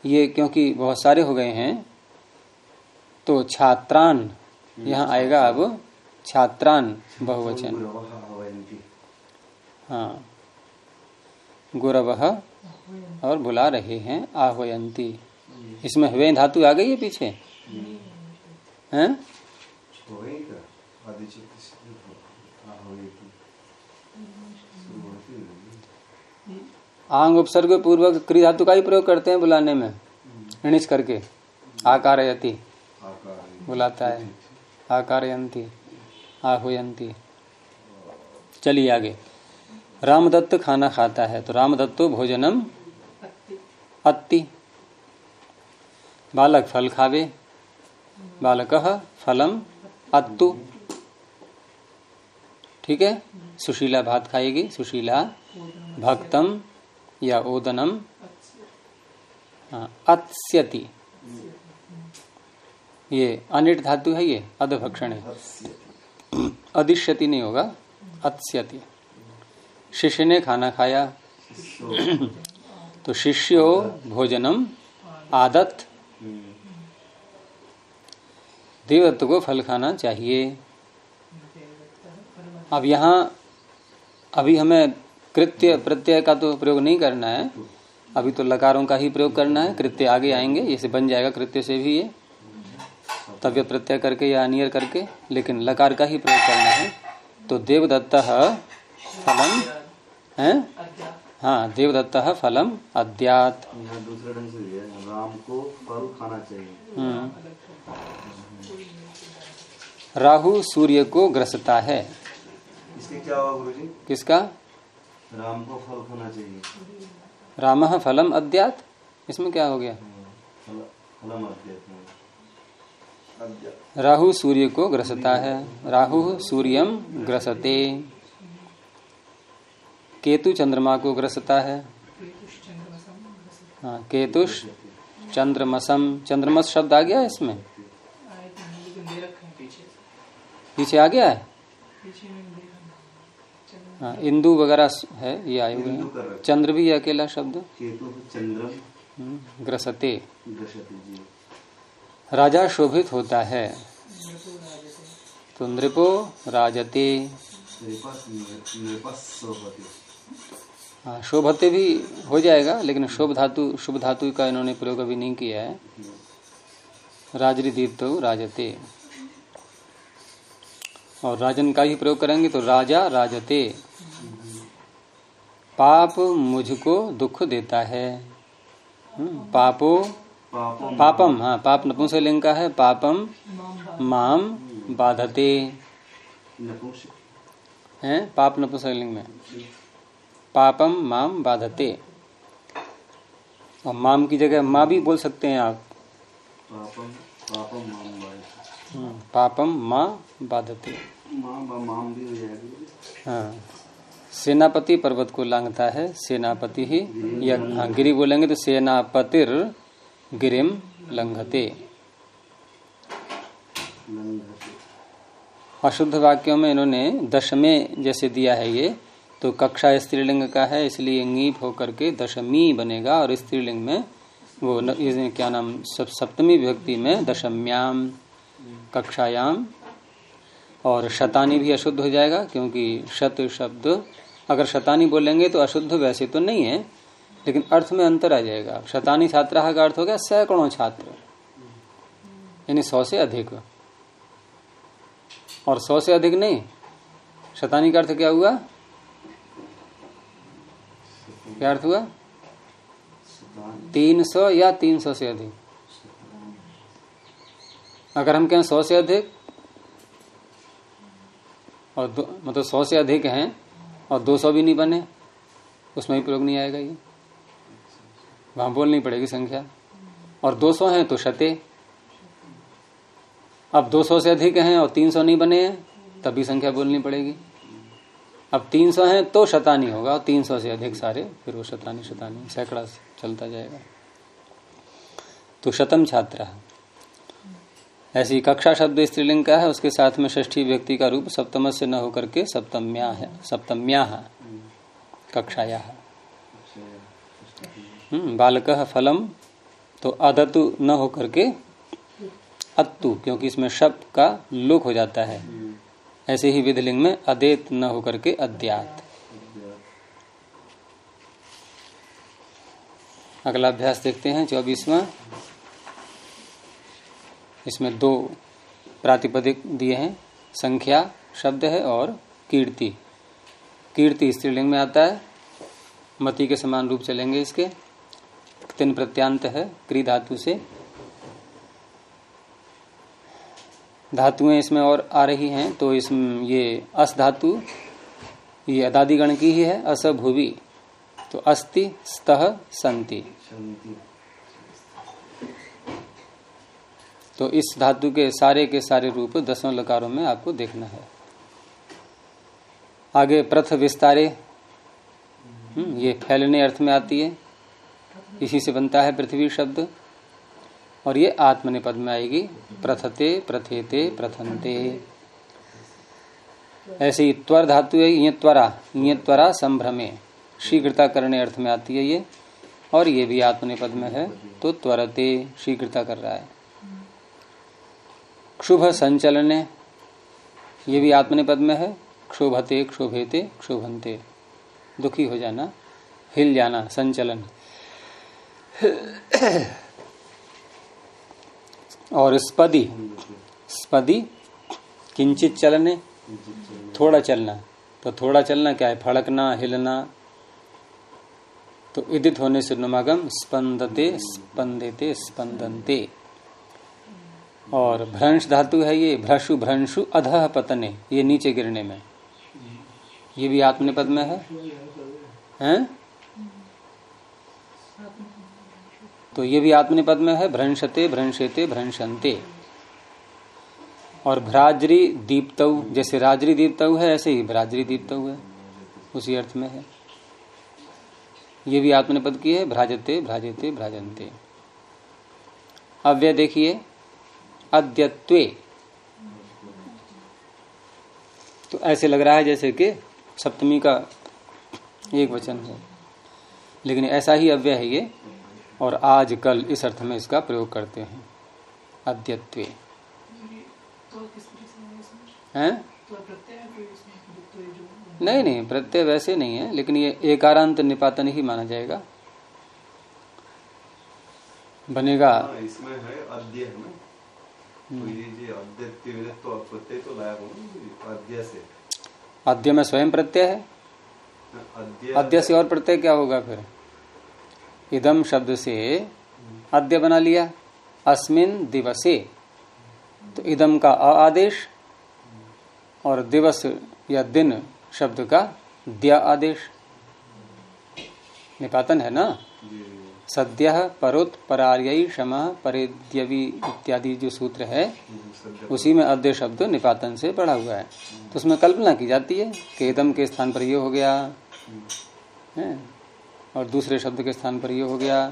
ये क्योंकि बहुत सारे हो गए हैं तो छात्रान यहाँ आएगा अब छात्रान बहुवचन। हाँ। गुरव और बुला रहे हैं आह्वयंती इसमें हवे धातु आ गई है पीछे? हैं? हवयिका आदिचित्त से आहवयति शुरुआती नहीं। आंग उपसर्ग पूर्वक क्रिया धातु का ही प्रयोग करते हैं बुलाने में। ऋणिच करके। आकारयति आकार बुलाता है। आकारयंती आह्वयंती चलिए आगे। रामदत्त खाना खाता है तो रामदत्तो भोजनम अत्ति। बालक फल खावे बालक फलम अत्तु। ठीक है? सुशीला भात खाएगी। सुशीला भक्तम या ओदनम। हाँ, अत्स्यति। ये अनिट धातु है ये अधभक्षण। है अधिष्यति नहीं होगा अत्स्यति। शिष्य ने खाना खाया। तो शिष्यो भोजनम आदत देवत्व को फल खाना चाहिए। अब यहाँ, अभी हमें कृत्य, प्रत्यय का तो प्रयोग नहीं करना है। अभी तो लकारों का ही प्रयोग करना है। कृत्य आगे आएँगे इसे बन जाएगा कृत्य से भी ये। तव्य प्रत्यय करके या अनियर करके, लेकिन लकार का ही प्रयोग करना है। तो देवदत्त फलम, है? हाँ देवदत्त फलम अद्यात। दूसरे ढंग से राम को फल खाना चाहिए। हम्म। राहु सूर्य को ग्रसता है। इसके क्या हुआ गुरु जी किसका? राम को फल खाना चाहिए। राम फलम अद्यात। इसमें क्या हो गया? फलम राहु सूर्य को ग्रसता है। राहु सूर्यम ग्रसते। केतु चंद्रमा को ग्रसता है। केतुष चंद्रमसम हाँ केतुष चंद्रमसम चंद्रमस शब्द आ गया है इसमें? पीछे आ गया है? चंद्र हाँ इंदु वगैरह है ये आए हुए हैं। चंद्र भी अकेला शब्द? केतु चंद्रम। हम्म, ग्रसते। राजा शोभित होता है। तो नृपो राजते। हाँ शोभते भी हो जाएगा लेकिन शुभ धातु शुभ धातु का इन्होंने प्रयोग अभी नहीं किया है। राजरी दीप्त राजते। और राजन का ही प्रयोग करेंगे तो राजा राजते। पाप मुझको दुख देता है। हम्म, पापो पापम हाँ पाप नपुंसकलिंग का है पापम माम बाधते। हैं पाप नपुंसकलिंग में। पापम माम बाधते। और माम की जगह माँ भी बोल सकते हैं आप। पापम पापम माम हम्म, पापम माँ बाधते। माम भी हो हाँ सेनापति पर्वत को लांगता है सेनापति ही या हाँ गिरी बोलेंगे तो सेनापतिर गिरिम लंघते। अशुद्ध वाक्यों में इन्होंने दशमे जैसे दिया है ये। तो कक्षा स्त्रीलिंग का है इसलिए ङीप होकर के दशमी बनेगा और स्त्रीलिंग में वो न, क्या नाम सप, सप्तमी विभक्ति में दशम्याम कक्षायाम और शतानी भी अशुद्ध हो जाएगा क्योंकि शत शब्द अगर शतानी बोलेंगे तो अशुद्ध वैसे तो नहीं है लेकिन अर्थ में अंतर आ जाएगा। शतानी छात्रा का अर्थ हो गया सैकड़ों छात्र यानी सौ से अधिक। और सौ से अधिक नहीं शतानी का अर्थ क्या हुआ? क्या अर्थ हुआ? तीन सौ या तीन सौ से अधिक? अगर हम कहें सौ से अधिक और दो, मतलब सौ से अधिक हैं और दो सौ भी नहीं बने उसमें भी प्रयोग नहीं आएगा ये। वहाँ बोलनी पड़ेगी संख्या। और दो सौ हैं तो शते। अब दो सौ से अधिक हैं और तीन सौ नहीं बने हैं तभी संख्या बोलनी पड़ेगी। अब तीन सौ है तो शतानी होगा तीन सौ से अधिक सारे, फिर वो शतानी शतानी, सैकड़ा चलता जाएगा। तो शतम छात्र ऐसी कक्षा शब्द स्त्रीलिंग का है, उसके साथ में षष्ठी व्यक्ति का रूप सप्तम से न होकर के सप्तम्या है, सप्तम्या कक्षाया बालक फलम तो अदतु न होकर के अत्तु, क्योंकि इसमें शब्द का लोक हो जाता है। ऐसे ही विधलिंग में अदेत न होकर के अद्यात। अगला अभ्यास देखते हैं, चौबीसवा। इसमें दो प्रातिपदिक दिए हैं, संख्या, शब्द है और कीर्ति। कीर्ति स्त्रीलिंग में आता है, मति के समान रूप चलेंगे इसके। तीन प्रत्यांत है क्री धातु से धातुएँ इसमें और आ रही हैं तो इसमें ये अस धातु ये अदादिगण की ही है अस भुवि। तो अस्ति स्तः संति। तो इस धातु के सारे के सारे रूप दसों लकारों में आपको देखना है। आगे प्रथ विस्तारे। हम्म, ये फैलने अर्थ में आती है। इसी से बनता है पृथ्वी शब्द। और ये आत्मनिपद में आएगी। प्रथते, प्रथेते, प्रथनते। ऐसे त्वर धातु है, ये त्वरा ये त्वरा संभ्रमे। शीघ्रता करने अर्थ में आती है ये। और ये भी आत्मनिपद में है तो त्वरते शीघ्रता कर रहा है। क्षुभ संचलने, ये भी आत्मनिपद में है। क्षोभते, क्षोभेते, क्षोभनते। दुखी हो जाना, हिल जाना, संचलन। और स्पदी। स्पदी किंचित चलने, थोड़ा चलना। तो थोड़ा चलना क्या है? फड़कना, हिलना। तो इदित होने से नुमागम स्पंदते स्पंदते, स्पंदनते। और भ्रंश धातु है ये, भ्रशु, भ्रंशु, अधः पतने, ये नीचे गिरने में। ये भी आत्मनिपद में है? हैं? तो ये भी आत्मनिपद में है, भ्रंशते, भ्रंशेते भ्रंशंते और भ्राजरी दीप्तव जैसे राजरी दीप्तव है, ऐसे ही भ्राजरी दीप्तव है, उसी अर्थ में है। ये भी आत्मनिपद की है, भ्राजते भ्राजते, भ्राजनते। अव्यय देखिए, अद्यत्वे। तो ऐसे लग रहा है जैसे कि सप्तमी का एक वचन है, लेकिन ऐसा ही अव्यय है ये। और आज कल इस अर्थ में इसका प्रयोग करते हैं। अद्यत्वे। तो? हैं? तो है तो नहीं नहीं प्रत्यय वैसे नहीं है लेकिन ये एकारांत निपातन ही माना जाएगा। बनेगा। हाँ, इसमें है अद्य है तो ये में तो प्रत्यय तो हूँ अद्य से। अद्य में स्वयं प्रत्यय है अद्य अद्य से और प्रत्यय क्या होगा फिर? इदम शब्द से अद्य बना लिया। अस्मिन दिवसे। तो इदम का अ आदेश और दिवस या दिन शब्द का द्य आदेश। निपातन है ना? सद्य, परोत परार्ययी क्षम परिद्यवी इत्यादि जो सूत्र है, उसी में अद्य शब्द निपातन से पड़ा हुआ है। तो उसमें कल्पना की जाती है कि इदम के स्थान पर ये हो गया। है? और दूसरे शब्द के स्थान पर ये हो गया।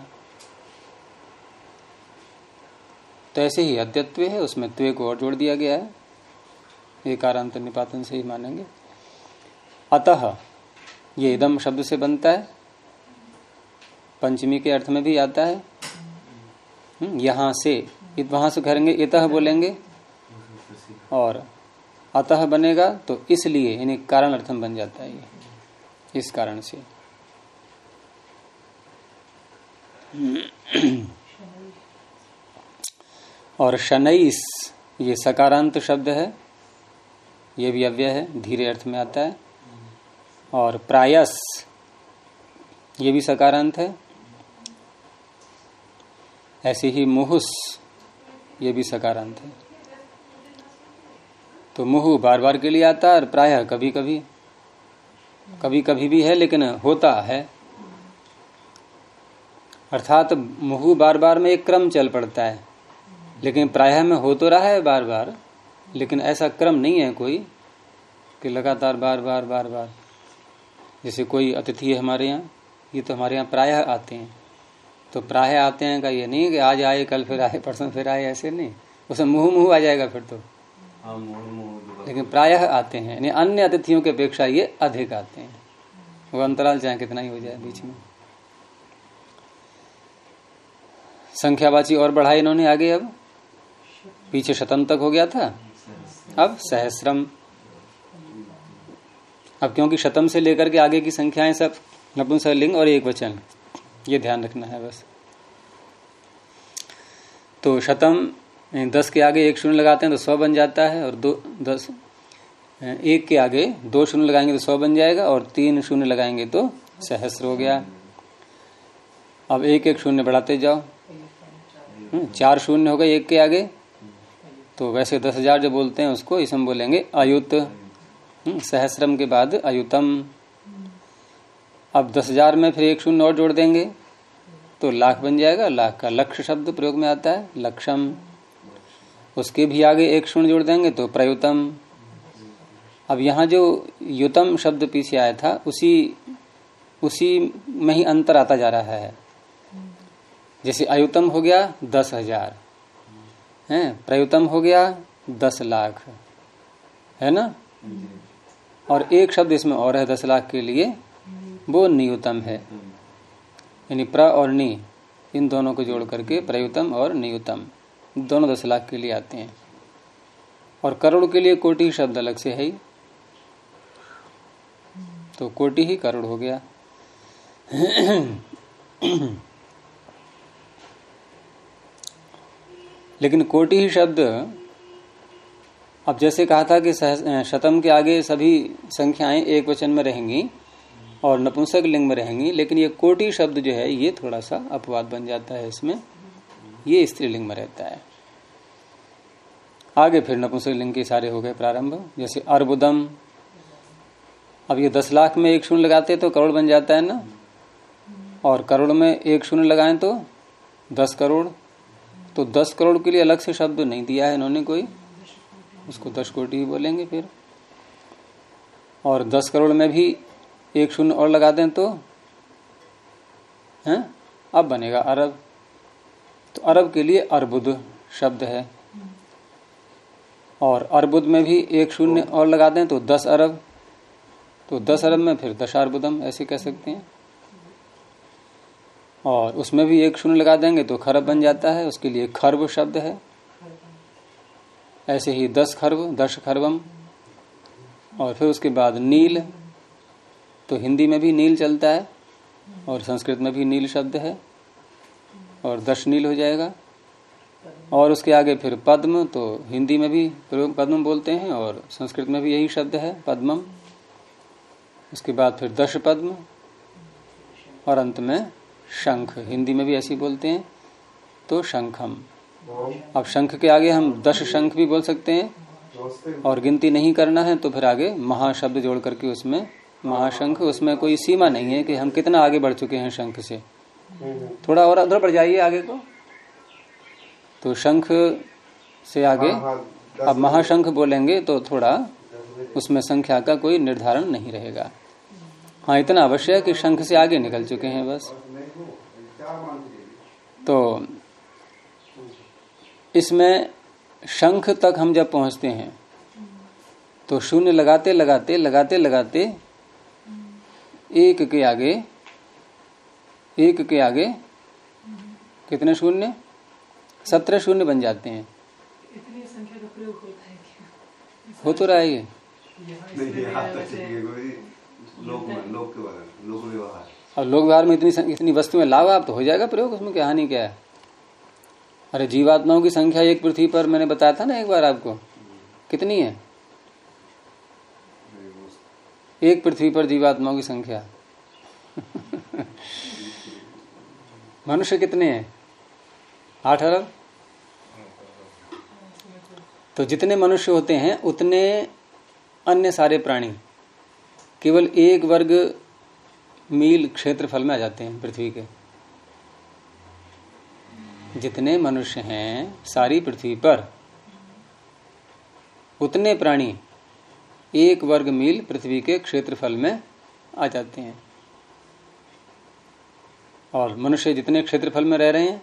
तो ऐसे ही अद्यत्व है उसमें त्वे को और जोड़ दिया गया है। एकारांत निपातन से ही मानेंगे। अतः ये इदम शब्द से बनता है। पंचमी के अर्थ में भी आता है। हम्म, यहाँ से वहाँ से करेंगे इतः बोलेंगे। और अतः बनेगा तो इसलिए यानी कारण अर्थम बन जाता है ये। इस कारण से। और शनईस ये सकारांत शब्द है, ये भी अव्यय है, धीरे अर्थ में आता है। और प्रायस, ये भी सकारांत है। ऐसे ही मुहुस, ये भी सकारांत है। तो मुहु बार बार के लिए आता है और प्राय कभी कभी कभी कभी भी है, लेकिन होता है। अर्थात मुहु बार बार में एक क्रम चल पड़ता है। लेकिन प्रायः में हो तो रहा है बार बार लेकिन ऐसा क्रम नहीं है कोई कि लगातार बार बार बार बार। जैसे कोई अतिथि है हमारे यहाँ ये तो हमारे यहाँ प्रायः आते हैं। तो प्रायः आते हैं का ये नहीं कि आज आए कल फिर आए परसों फिर आए ऐसे नहीं। उसमें मुँह मुँह आ जाएगा फिर तो। हाँ लेकिन प्रायः आते हैं यानी अन्य अतिथियों की अपेक्षा ये अधिक आते हैं। वो अंतराल चाहे कितना ही हो जाए बीच में। संख्यावाची और बढ़ाई इन्होंने आगे अब। पीछे शतम तक हो गया था। अब सहस्रम। अब क्योंकि शतम से लेकर के आगे की संख्याएँ सब नपुंसकलिंग और एक वचन, ये ध्यान रखना है बस। तो शतम दस के आगे एक शून्य लगाते हैं तो सौ बन जाता है और दो, दस, एक के आगे दो शून्य लगाएँगे तो सौ बन जाएगा और तीन शून्य लगाएँगे तो सहस्र हो गया। अब एक एक शून्य बढ़ाते जाओ। चार शून्य हो गए एक के आगे। तो वैसे दस हज़ार जो बोलते हैं उसको इसमें बोलेंगे अयुत हम्म, सहस्रम के बाद अयुतम अब दस हज़ार में फिर एक शून्य और जोड़ देंगे तो लाख बन जाएगा। लाख का लक्ष्य शब्द प्रयोग में आता है लक्षम उसके भी आगे एक शून्य जोड़ देंगे तो प्रयुतम। अब यहाँ जो युतम शब्द पीछे आया था उसी उसी में ही अंतर आता जा रहा है। जैसे अयुतम हो गया दस हज़ार। है? प्रयुतम हो गया दस लाख। है ना? और एक शब्द इसमें और है दस लाख के लिए। वो नियुतम है। यानी प्र और नि, इन दोनों को जोड़ करके प्रयुतम और नियुतम। दोनों दस लाख के लिए आते हैं। और करोड़ के लिए कोटि शब्द अलग से है ही। तो कोटि ही करोड़ हो गया। लेकिन कोटि ही शब्द, अब जैसे कहा था कि शतम के आगे सभी संख्याएँ एक वचन में रहेंगी और नपुंसक लिंग में रहेंगी, लेकिन ये कोटि शब्द जो है, ये थोड़ा सा अपवाद बन जाता है इसमें। ये स्त्रीलिंग में रहता है। आगे फिर नपुंसक लिंग के सारे हो गए प्रारंभ। जैसे अर्बुदम, अब ये दस लाख में एक शून्य लगाते तो करोड़ बन जाता है ना? और करोड़ में एक शून्य लगाएँ तो दस करोड़ तो दस करोड़ के लिए अलग से शब्द नहीं दिया है इन्होंने कोई। उसको दस कोटि ही बोलेंगे फिर। और दस करोड़ में भी एक शून्य और लगा दें तो हैं? अब बनेगा अरब। तो अरब के लिए अर्बुद शब्द है। और अर्बुद में भी एक शून्य और लगा दें तो दस अरब। तो दस अरब में फिर दश अर्बुदम ऐसे कह सकते हैं। और उसमें भी एक शून्य लगा देंगे तो खरब बन जाता है, उसके लिए खर्ब शब्द है। ऐसे ही दस खर्ब दश खरबम। और फिर उसके बाद नील तो हिंदी में भी नील चलता है और संस्कृत में भी नील शब्द है और दश नील हो जाएगा। और उसके आगे फिर पद्म तो हिंदी में भी पद्म बोलते हैं और संस्कृत में भी यही शब्द है, पद्मम। उसके बाद फिर दश पद्म और अंत में शंख। हिंदी में भी ऐसी बोलते हैं तो शंखम। अब शंख के आगे हम दश शंख भी बोल सकते हैं और गिनती नहीं करना है तो फिर आगे महाशब्द जोड़ करके उसमें महाशंख उसमें कोई सीमा नहीं है कि हम कितना आगे बढ़ चुके हैं शंख से। थोड़ा और अदर बढ़ जाइए आगे को। तो शंख से आगे अब महाशंख बोलेंगे तो थोड़ा उसमें संख्या का कोई निर्धारण नहीं रहेगा। हाँ इतना अवश्य है कि शंख से आगे निकल चुके हैं बस। तो इसमें शंख तक हम जब पहुँचते हैं तो शून्य लगाते लगाते लगाते लगाते एक के आगे एक के आगे कितने शून्य? सत्रह शून्य बन जाते हैं। इतनी संख्या का प्रयोग होता है क्या? हो तो रहा है और लोक व्यवहार में इतनी इतनी वस्तुएँ लाभ आप तो हो जाएगा प्रयोग, उसमें क्या हानि क्या है? अरे जीवात्माओं की संख्या एक पृथ्वी पर, मैंने बताया था ना एक बार आपको। कितनी है? एक पृथ्वी पर जीवात्माओं की संख्या। मनुष्य कितने हैं? आठ अरब तो जितने मनुष्य होते हैं, उतने अन्य सारे प्राणी। केवल एक वर्ग मील क्षेत्रफल में आ जाते हैं पृथ्वी के। जितने मनुष्य हैं सारी पृथ्वी पर, उतने प्राणी एक वर्ग मील पृथ्वी के क्षेत्रफल में आ जाते हैं। और मनुष्य जितने क्षेत्रफल में रह रहे हैं,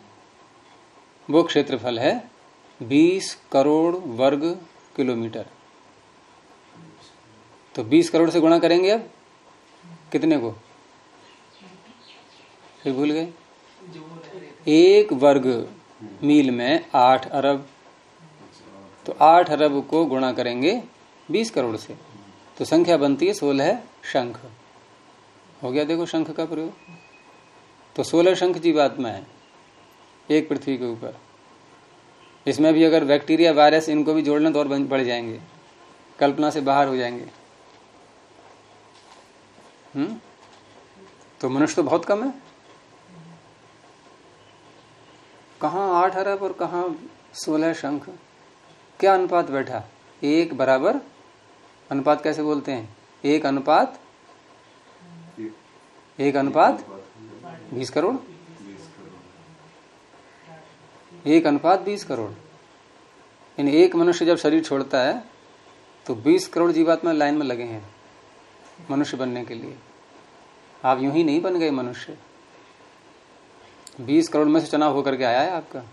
वो क्षेत्रफल है 20 करोड़ वर्ग किलोमीटर। तो 20 करोड़ से गुणा करेंगे अब, कितने को? फिर भूल गए? एक वर्ग मील में आठ अरब। तो आठ अरब को गुणा करेंगे बीस करोड़ से। तो संख्या बनती है सोलह शंख। हो गया देखो शंख का प्रयोग। तो सोलह शंख जीवात्मा है, एक पृथ्वी के ऊपर। इसमें भी अगर बैक्टीरिया, वायरस इनको भी जोड़ लें तो और बढ़ जाएँगे। कल्पना से बाहर हो जाएँगे। हम्म? तो मनुष्य तो बहुत कम है। कहा आठ अरब और कहा सोलह शंख? क्या अनुपात बैठा? एक बराबर? अनुपात कैसे बोलते हैं? एक अनुपात? एक अनुपात? बीस करोड़? एक अनुपात बीस करोड़। यानी एक मनुष्य जब शरीर छोड़ता है तो बीस करोड़ जीवात्मा लाइन में लगे हैं मनुष्य बनने के लिए। आप यूँ ही नहीं बन गए मनुष्य। बीस करोड़ में से चुनाव होकर के आया है आपका?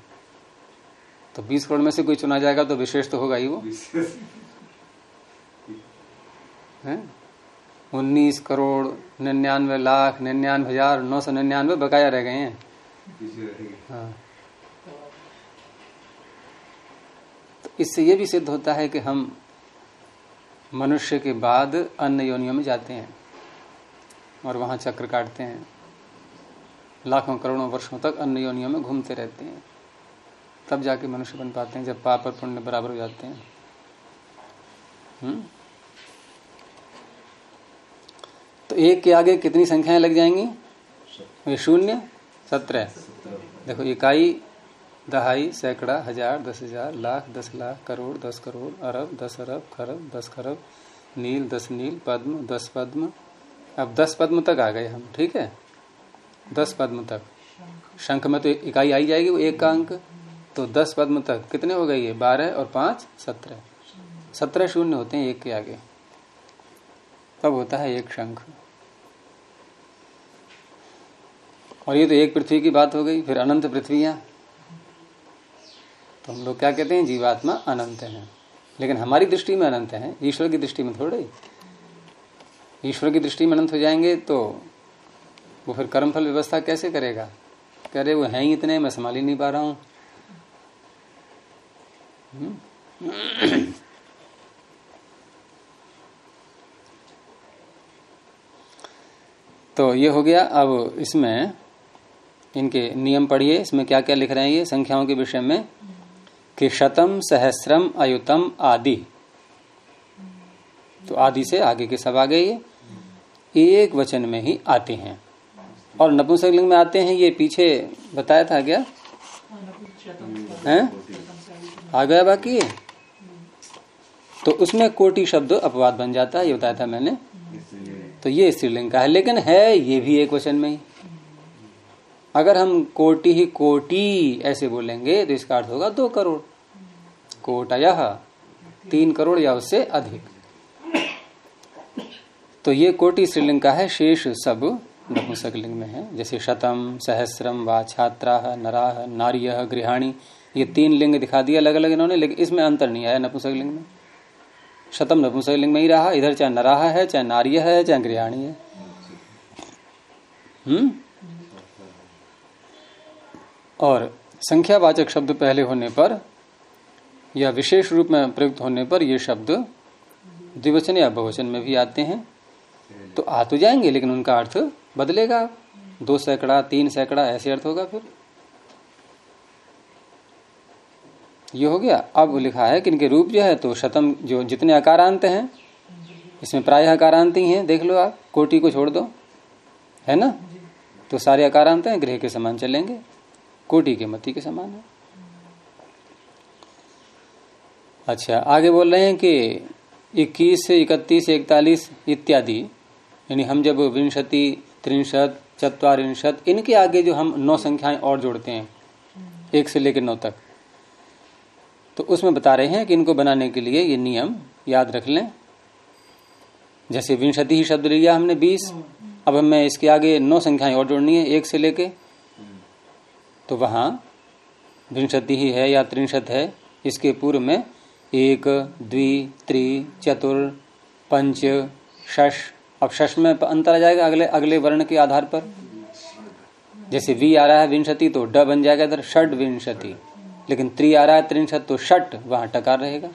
तो बीस करोड़ में से कोई चुना जाएगा तो विशेष तो होगा ही वो। है? उन्नीस करोड़ निन्यानवे लाख निन्यानवे हज़ार नौ सौ निन्यानवे बकाया रह गए हैं। हाँ। तो इससे ये भी सिद्ध होता है कि हम मनुष्य के बाद अन्य योनियों में जाते हैं और वहाँ चक्र काटते हैं। लाखों करोड़ों वर्षों तक अन्य योनियों में घूमते रहते हैं। तब जाके मनुष्य बन पाते हैं जब पाप और पुण्य बराबर हो जाते हैं। हम्म? तो एक के आगे कितनी संख्याएँ लग जाएँगी? ये शून्य? सत्रह। देखो इकाई दहाई सैकड़ा हज़ार दस हज़ार लाख दस लाख करोड़ दस करोड़ अरब दस अरब खरब दस खरब नील दस नील पद्म दस पद्म। अब दस पद्म तक आ गए हम ठीक है? दस पद्म तक। शंख में तो इकाई आई जाएगी वो एक का अंक तो दस पद्म तक। कितने हो गए ये? बारह और पाँच, सत्रह। सत्रह शून्य होते हैं, एक के आगे। तब होता है एक शंख। और ये तो एक पृथ्वी की बात हो गई, फिर अनंत पृथ्वियाँ। तो हम लोग क्या कहते हैं? जीवात्मा अनंत है। लेकिन हमारी दृष्टि में अनंत है। ईश्वर की दृष्टि में थोड़े। ईश्वर की दृष्टि में अनंत हो जाएँगे तो वो फिर कर्मफल व्यवस्था कैसे करेगा? कह रहे, वो हैं ही इतने, मैं संभाल ही नहीं पा रहा हूँ। हम्म? तो ये हो गया, अब इसमें इनके नियम पढ़िए, इसमें क्या क्या लिख रहे हैं ये संख्याओं के विषय में? कि शतम, सहस्रम, अयुतम, आदि। तो आदि से आगे के सब आ गए ये। एक वचन में ही आते हैं। और नपुंसकलिंग में आते हैं ये पीछे, बताया था क्या? हैं? आ गया बाकी तो उसमें कोटि शब्द अपवाद बन जाता है ये बताया था मैंने। तो ये स्त्रीलिंग का है, लेकिन है ये भी एक वचन में ही। अगर हम कोटि ही कोटि ऐसे बोलेंगे तो इसका अर्थ होगा दो करोड़। कोटय तीन करोड़ या उससे अधिक। तो ये कोटि स्त्रीलिंग का है, शेष सब नपुंसकलिंग में है। जैसे शतम, सहस्रम व छात्रा नरा नार्य, गृहाणी, ये तीन लिंग दिखा दिया अलग अलग इन्होंने, लेकिन इसमें अंतर नहीं आया नपुंसकलिंग में। शतम नपुंसकलिंग में ही रहा, इधर चाहे नराह है, चाहे नार्य है, चाहे गृहाणी है। हम्म? और संख्यावाचक शब्द पहले होने पर या विशेष रूप में प्रयुक्त होने पर ये शब्द द्विवचन या बहुवचन में भी आते हैं। तो आ तो जाएँगे, लेकिन उनका अर्थ बदलेगा। दो सैकड़ा, तीन सैकड़ा, ऐसे अर्थ होगा फिर। ये हो गया। अब लिखा है कि इनके रूप जो है तो शतम जो जितने आकारांत हैं, इसमें प्राय आकारांत ही हैं, देख लो आप, कोटि को छोड़ दो, है ना? तो सारे आकारांत हैं, ग्रह के समान चलेंगे, कोटि के मती के समान है। अच्छा आगे बोल रहे हैं कि इक्कीस से इकतीस इकतालीस इत्यादि यानी हम जब विंशति, त्रिंशत, चतवारिंशत, इनके आगे जो हम नौ संख्याएँ और जोड़ते हैं, एक से लेकर नौ तक तो उसमें बता रहे हैं कि इनको बनाने के लिए ये नियम याद रख लें। जैसे विंशति ही शब्द लिया हमने बीस, अब हमें इसके आगे नौ संख्याएँ और जोड़नी है, एक से लेके। तो वहाँ विंशति ही है या त्रिंशत है, इसके पूर्व में एक, द्वि, त्रि, चतुर, पंच शश अब शश में अंतर आ जाएगा अगले अगले वर्ण के आधार पर। जैसे वी आ रहा है विंशति तो ड बन जाएगा इधर, षड विंशति। लेकिन त्रि आ रहा है त्रिंशत तो षट, वहाँ टकार रहेगा।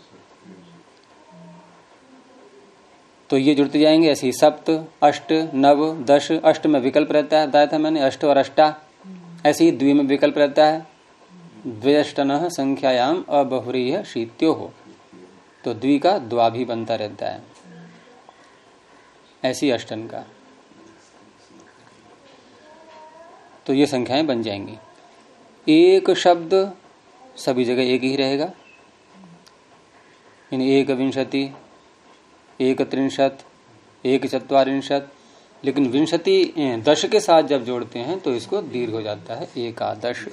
तो ये जुड़ते जाएँगे, ऐसे ही सप्त, अष्ट, नव, दश, अष्ट में विकल्प रहता है, बताया था मैंने, अष्ट और अष्टा। ऐसे ही द्वि में विकल्प रहता है। द्व्यष्टन संख्यायाम अबहुरीय शीत्यो हो। तो द्वि का द्वा भी बनता रहता है। ऐसी अष्टन का। तो ये संख्याएँ बन जाएँगी। एक शब्द सभी जगह एक ही रहेगा। यानी एक विंशति, एक त्रिंशत, एक चतवारिंशत, लेकिन विंशति दश के साथ जब जोड़ते हैं तो इसको दीर्घ हो जाता है, एकादश।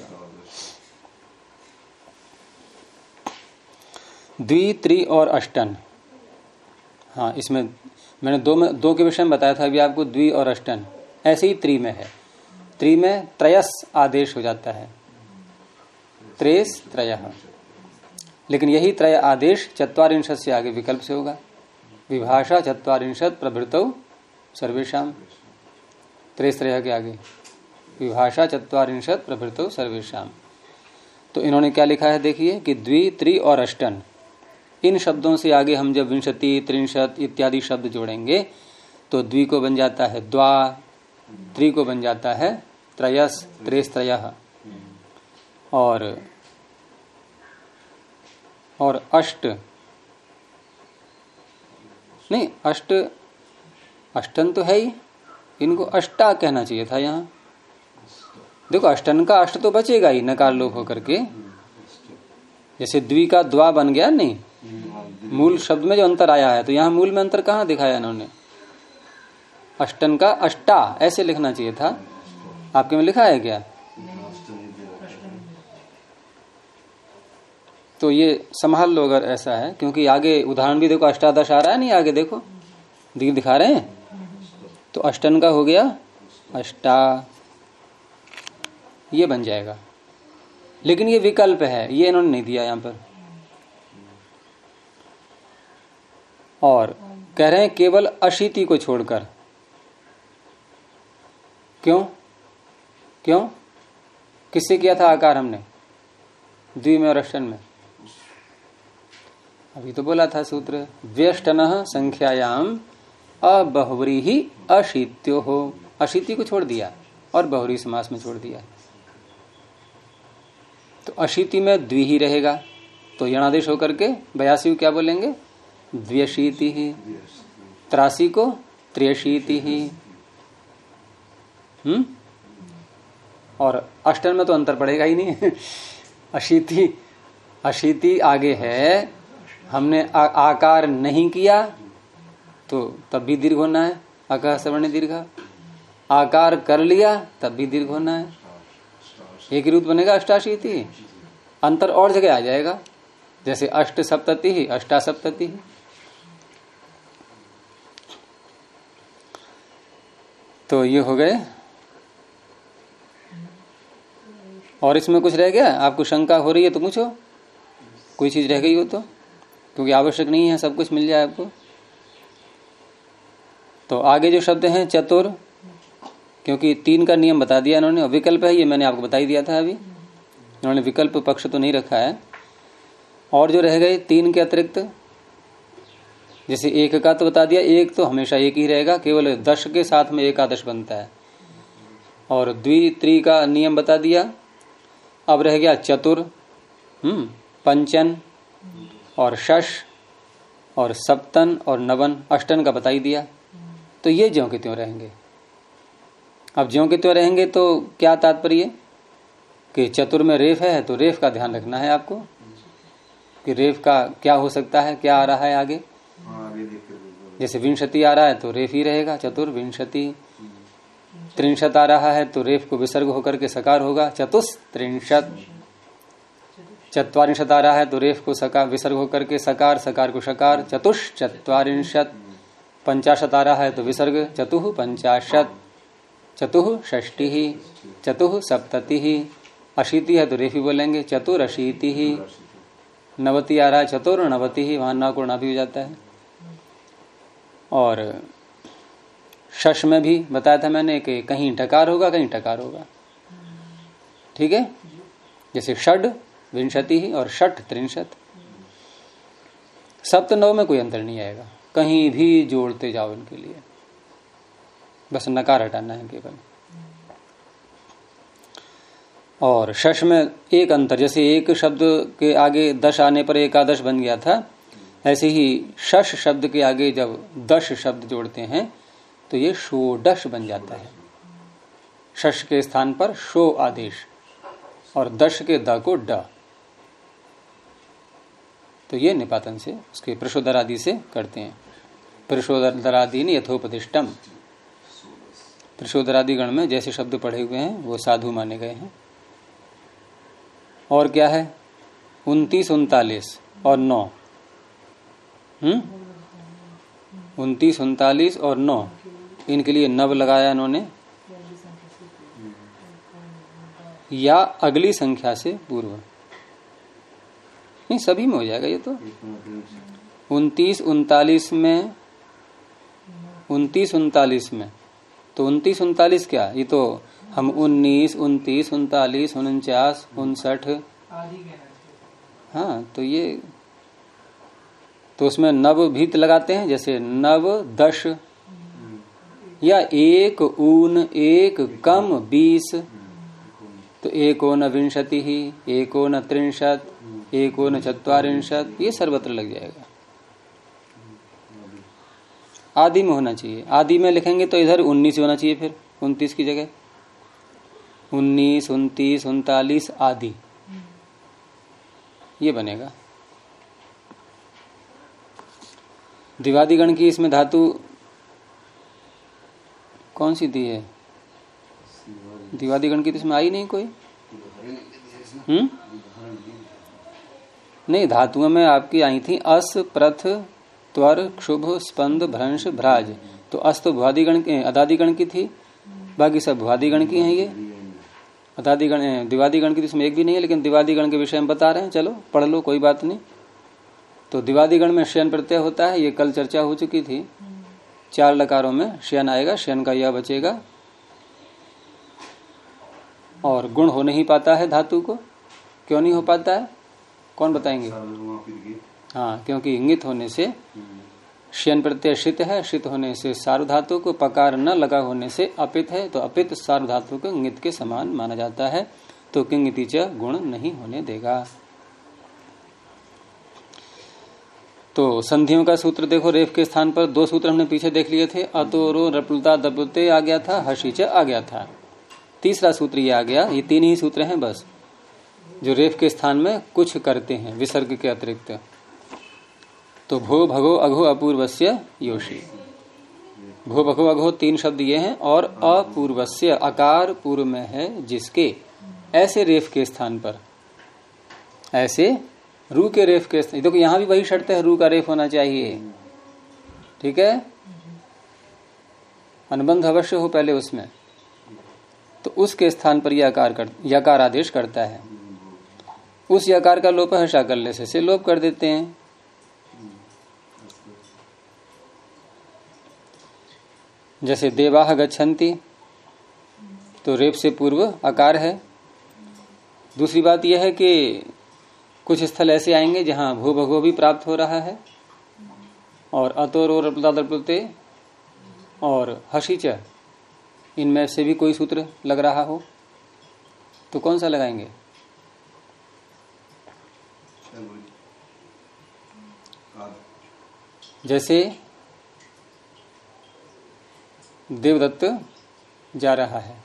द्वि त्रि और अष्टन। हाँ इसमें मैंने दो में दो के विषय में बताया था, अभी आपको द्वि और अष्टन। ऐसे ही त्रि में है। त्रि में त्रयस आदेश हो जाता है। त्रेस त्रय। लेकिन यही त्रय आदेश चतवारिंशत से आगे विकल्प से होगा। विभाषा चतवारिंशत प्रभृत सर्वेशम त्रेस्त्रय के आगे। विभाषा चतवारिंशत प्रभृत सर्वेशम तो इन्होंने क्या लिखा है, देखिए, कि द्वि, त्रि और अष्टन। इन शब्दों से आगे हम जब विंशति, त्रिंशत इत्यादि शब्द जोड़ेंगे तो द्वि को बन जाता है द्वा त्रि को बन जाता है त्रयस, त्रेस्त्रय। और और अष्ट। नहीं, अष्ट, अष्टन तो है ही। इनको अष्टा कहना चाहिए था यहाँ। देखो, अष्टन का अष्ट तो बचेगा ही नकार लोप होकर के। जैसे द्वि का द्वा बन गया, नहीं। मूल शब्द में जो अंतर आया है तो यहाँ मूल में अंतर कहाँ दिखाया इन्होंने? अष्टन का अष्टा, ऐसे लिखना चाहिए था। आपके में लिखा है क्या? तो ये संभाल लो अगर ऐसा है, क्योंकि आगे उदाहरण भी देखो, अष्टादश आ रहा है, नहीं, आगे देखो। दिख दिखा रहे हैं? तो अष्टन का हो गया अष्टा। ये बन जाएगा। लेकिन ये विकल्प है, ये इन्होंने नहीं दिया यहाँ पर। और कह रहे हैं केवल अशीति को छोड़कर। क्यों? क्यों? किससे किया था आकार हमने? द्वि में और अष्टन में। अभी तो बोला था सूत्र, व्यष्टन संख्यायाम अबहरी ही अशीत्यो हो। अशीति को छोड़ दिया और बहुरी समास में छोड़ दिया। तो अशीति में द्वि ही रहेगा। तो यणादेश होकर के बयासी क्या बोलेंगे? द्व्यशीति ही। त्रासी को त्रियशीति ही। हम्म? और अष्टन में तो अंतर पड़ेगा ही नहीं। अशीति अशीति आगे है। हमने आ, आकार नहीं किया तो तब भी दीर्घ होना है। आकार सवर्ण दीर्घ। आकार कर लिया तब भी दीर्घ होना है। एक रूप बनेगा अष्टाशीति। अंतर और जगह आ जाएगा। जैसे अष्ट सप्तति ही अष्टा सप्तति तो ये हो गए। और इसमें कुछ रह गया? आपको शंका हो रही है तो पूछो। कोई चीज़ रह गई हो तो? क्योंकि आवश्यक नहीं है, सब कुछ मिल जाए आपको। तो आगे जो शब्द हैं, चतुर, क्योंकि तीन का नियम बता दिया इन्होंने विकल्प है, ये मैंने आपको बता ही दिया था अभी। इन्होंने विकल्प पक्ष तो नहीं रखा है। और जो रह गए, तीन के अतिरिक्त जैसे एक का तो बता दिया, एक तो हमेशा एक ही रहेगा, केवल दश के साथ में एकादश बनता है। और द्वि, त्रि का नियम बता दिया। अब रह गया चतुर हम्म पंचन और शश और सप्तन और नवन, अष्टन का बता ही दिया। तो ये ज्यो के त्यों रहेंगे। अब ज्यो के त्यों रहेंगे तो क्या तात्पर्य? कि चतुर में रेफ है तो रेफ का ध्यान रखना है आपको। कि रेफ का क्या हो सकता है, क्या आ रहा है आगे? जैसे विंशति आ रहा है तो रेफ ही रहेगा, चतुर, विंशति। त्रिंशत आ रहा है तो रेफ को विसर्ग होकर के सकार होगा चतुष त्रिंशत चतवारिंशत आ रहा है तो रेफ को सकार विसर्ग होकर के सकार सकार को सकार चतुष चतवारिंशत पंचाशत आ रहा है तो विसर्ग चतुह पंचाशत। चतुह षष्टि चतुह सप्तति। अशीति है तो रेफी बोलेंगे चतुर अशीति ही नवती आ रहा है चतुर नवती ही वहाँ ना को ना भी हो जाता है। और शश में भी बताया था मैंने कि कहीं टकार होगा, कहीं टकार होगा। ठीक है? जैसे षड, विंशति ही और षठ त्रिंशत। सप्त नव में कोई अंतर नहीं आएगा। कहीं भी जोड़ते जाओ इनके लिए। बस नकार हटाना है केवल। और शश में एक अंतर, जैसे एक शब्द के आगे दश आने पर एकादश बन गया था ऐसे ही शश शब्द के आगे जब दश शब्द जोड़ते हैं तो ये शोडश बन जाता है। शश के स्थान पर शो आदेश और दश के द को ड। तो ये निपातन से उसके प्रशोदर आदि से करते हैं। प्रशोदरादि यथोपदिष्टम। प्रशोदरादि गण में जैसे शब्द पढ़े हुए हैं, वो साधु माने गए हैं। और क्या है? उन्तीस उनतालीस और नौ। हम्म? उन्तीस, उनतालीस और नौ। इनके लिए नव लगाया इन्होंने। या अगली संख्या से पूर्व। नहीं, सभी में हो जाएगा ये तो। उनतीस, उनतालीस में, उनतीस, उनतालीस में। तो उनतीस, उनतालीस क्या? ये तो हम उन्नीस, उनतीस, उनतालीस, उनचास, उनसठ। हाँ तो ये तो उसमें नव भीत लगाते हैं, जैसे नव, दश, या एक, ऊन, एक, कम, बीस। तो एकोन विंशति ही एकोन त्रिंशत एकोन चतवारिंशत, ये सर्वत्र लग जाएगा। आदि में होना चाहिए। आदि में लिखेंगे तो इधर उन्नीस होना चाहिए फिर, उनतीस की जगह। उन्नीस, उनतीस, उनतालीस, आदि। ये बनेगा। दिवादी गण की इसमें धातु कौन सी दी है? दिवादी गण की तो इसमें आई नहीं कोई। हम्म? नहीं, धातुओं में आपकी आई थी अस, प्रथ, त्वर, क्षुभ, स्पंद, भ्रंश, भ्राज। तो अस तो भुआदिगण अदादिगण की थी। बाकी सब भुआदिगण की हैं ये। अदादिगण, दिवादिगण की तो इसमें एक भी नहीं है, लेकिन दिवादिगण के विषय में बता रहे हैं। चलो, पढ़ लो, कोई बात नहीं। तो दिवादिगण में शयन प्रत्यय होता है ये कल चर्चा हो चुकी थी। चार लकारों में शयन आएगा शयन का यह बचेगा। और गुण हो नहीं पाता है धातु को। क्यों नहीं हो पाता है? कौन बताएँगे? हाँ क्योंकि इंगित होने से शयन प्रत्यय शित है शित होने से सार्वधातु को पकार न लगा होने से अपित है तो अपित सार्वधातु को इंगित के समान माना जाता है तो किंगिति च गुण नहीं होने देगा। तो संधियों का सूत्र देखो, रेफ के स्थान पर दो सूत्र हमने पीछे देख लिए थे, अतोरो, रपलता दबुते आ गया था हशीच आ गया था। तीसरा सूत्र ये आ गया, ये तीन ही सूत्र हैं बस, जो रेफ के स्थान में कुछ करते हैं, विसर्ग के अतिरिक्त। तो भो भगो अघो अपूर्वस्य योशी भो भगो अघो तीन शब्द ये हैं, और अपूर्वस्य, अकार पूर्व में है जिसके, ऐसे रेफ के स्थान पर। ऐसे रू के रेफ के देखो, यहाँ भी वही शर्त है, रू का रेफ होना चाहिए। ठीक है? अनुबंध अवश्य हो पहले उसमें। तो उसके स्थान पर यकार कर यकार आदेश करता है। उस यकार का लोप हर्षा कर ले से लोप कर देते हैं। जैसे देवाह गच्छन्ति तो रेप से पूर्व आकार है। दूसरी बात यह है कि कुछ स्थल ऐसे आएँगे जहाँ भू भगो भी प्राप्त हो रहा है, और अतोर और और हसीच इनमें से भी कोई सूत्र लग रहा हो? तो कौन सा लगाएँगे? जैसे देवदत्त जा रहा है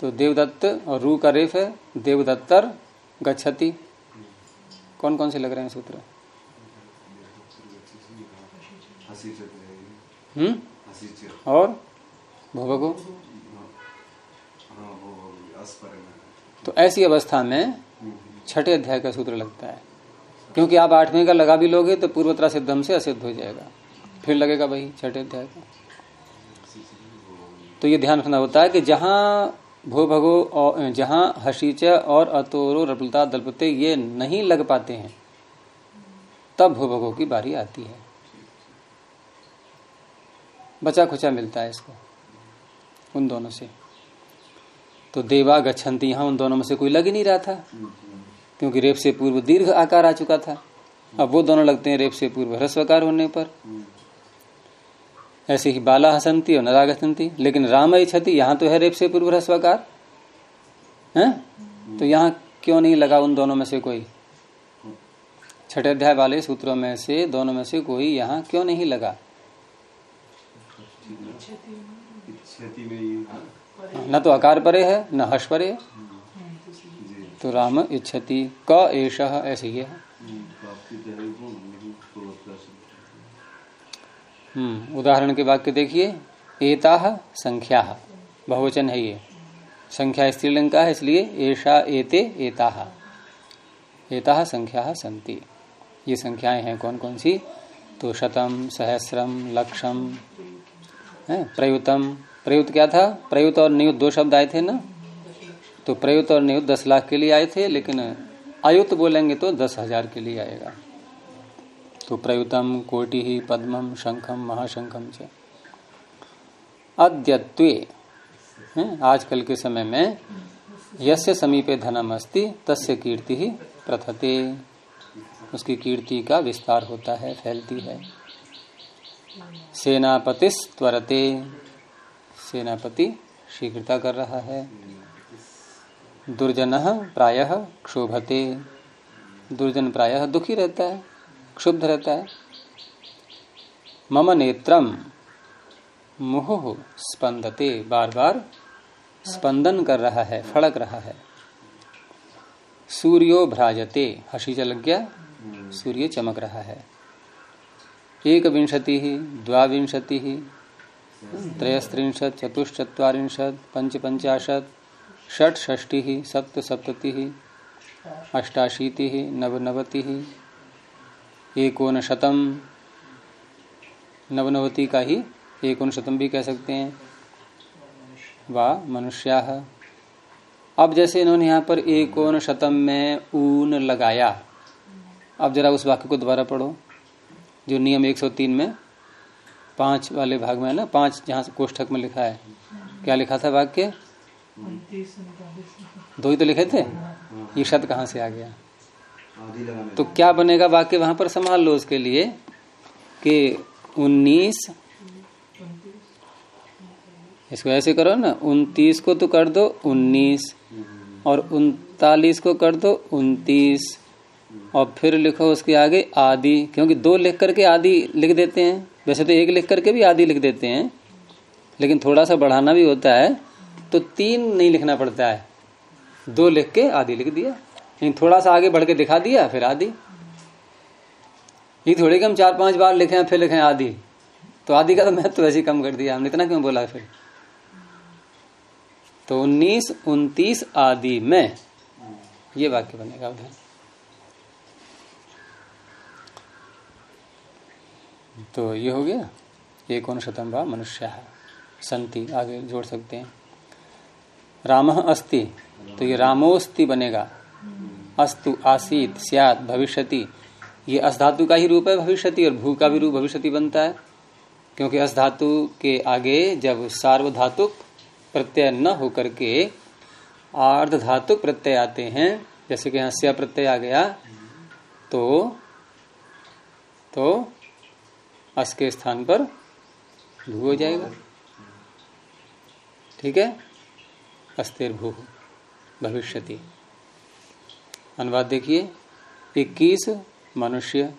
तो देवदत्त और रू का रेफ है, देवदत्तर गच्छति? कौन कौन से लग रहे हैं सूत्र? हम्म? और? भोभगो तो ऐसी अवस्था में छठे अध्याय का सूत्र लगता है। क्योंकि आप आठवें का लगा भी लोगे तो पूर्वतरा सिद्धम से असिद्ध हो जाएगा। फिर लगेगा भाई छठे अध्याय का। तो ये ध्यान रखना होता है कि जहाँ भो भगो जहाँ हसीच और अतोरो रपलता दलपते ये नहीं लग पाते हैं, तब भो भगो की बारी आती है। बचा खुचा मिलता है इसको, उन दोनों से। तो देवा गच्छन्ति, यहाँ उन दोनों में से कोई लग ही नहीं रहा था, क्योंकि रेप से पूर्व दीर्घ आकार आ चुका था। अब वो दोनों लगते हैं रेप से पूर्व ह्रस्वकार होने पर। ऐसे ही बाला हसंती और नरागसंती लेकिन राम क्षति, यहाँ तो है रेप से पूर्व ह्रस्वकार। है? तो यहाँ क्यों नहीं लगा उन दोनों में से कोई? छठे अध्याय वाले सूत्रों में से, दोनों में से कोई यहाँ क्यों नहीं लगा? न तो आकार परे है, न हर्ष परे है। तो राम इच्छति क एष, ऐसे ही है। उदाहरण के वाक्य देखिए। एता संख्या। बहुवचन है ये। संख्या स्त्रीलिंग का है, इसलिए एषा एते एता। एता संख्या संति ये संख्याएँ हैं कौन कौन सी तो शतम, सहस्रम, लक्षम, है, प्रयुतम। प्रयुत क्या था? प्रयुत और नियुत दो शब्द आए थे ना? तो प्रयुत और नियुत दस लाख के लिए आए थे, लेकिन अयुत बोलेंगे तो दस हज़ार के लिए आएगा। तो प्रयुतम कोटि ही पद्मम शंखम महाशंखम से अद्यत्वे आजकल के समय में यस्य समीपे धनम अस्ति, तस्य कीर्ति ही प्रथते। उसकी कीर्ति का विस्तार होता है, फैलती है। सेनापति त्वरते सेनापति शीघ्रता कर रहा है। दुर्जन प्रायः क्षोभते। दुर्जन प्रायः दुखी रहता है। क्षुब्ध रहता है। मम नेत्रम मुह स्पंदते बार बार स्पंदन कर रहा है, फड़क रहा है। सूर्यो भ्राजते, हसी चल गया, सूर्य चमक रहा है। एक विंशति ही द्वाविंशति ही त्रयस्त्रिंशत, चतुश्चत्वारिंशत पंच पंचाशत षट षष्टि ही सप्त सप्तति ही अष्टाशीति ही नवनवति एकोन शतम नवनवति का ही एकोन शतम भी कह सकते हैं। वा मनुष्या। अब जैसे इन्होंने यहाँ पर एकोन शतम में ऊन लगाया, अब जरा उस वाक्य को दोबारा पढ़ो, जो नियम 103 में पाँच वाले भाग में है ना, पाँच जहाँ कोष्ठक में लिखा है। क्या लिखा था वाक्य? दो ही तो लिखे थे? ये शब्द कहाँ से आ गया? तो क्या बनेगा वाक्य वहाँ पर संभाल लो उसके लिए कि उन्नीस इसको ऐसे करो ना उनतीस को तो कर दो उन्नीस और उनतालीस को कर दो उनतीस और फिर लिखो उसके आगे आदि क्योंकि दो लिख करके आदि लिख देते हैं। वैसे तो एक लिख करके भी आदि लिख देते हैं लेकिन थोड़ा सा बढ़ाना भी होता है तो तीन नहीं लिखना पड़ता है। दो लिख के आदि लिख दिया। लेकिन थोड़ा सा आगे बढ़ के दिखा दिया, फिर आदि। ये थोड़ी कि हम चार पाँच बार लिखे फिर लिखे आदि। तो आदि का तो महत्व वैसे कम कर दिया हमने, इतना क्यों बोला फिर? तो उन्नीस, उन्तीस आदि में, ये वाक्य बनेगा उधर। तो ये हो गया एक शतम बा? मनुष्य संति, आगे जोड़ सकते हैं। राम अस्ति तो ये रामोस्ति बनेगा। अस्तु, आसीत, सियात, भविष्यति। ये अस्धातु का ही रूप है, भविष्यति, और भू का भी रूप भविष्यति बनता है। क्योंकि अस्धातु के आगे जब सार्वधातुक प्रत्यय न होकर के आर्ध धातुक प्रत्यय आते हैं, जैसे कि यहाँ प्रत्यय आ गया तो तो अस के स्थान पर भू हो जाएगा। ठीक है? अस्थिर भू भविष्यति। अनुवाद देखिए, इक्कीस मनुष्य।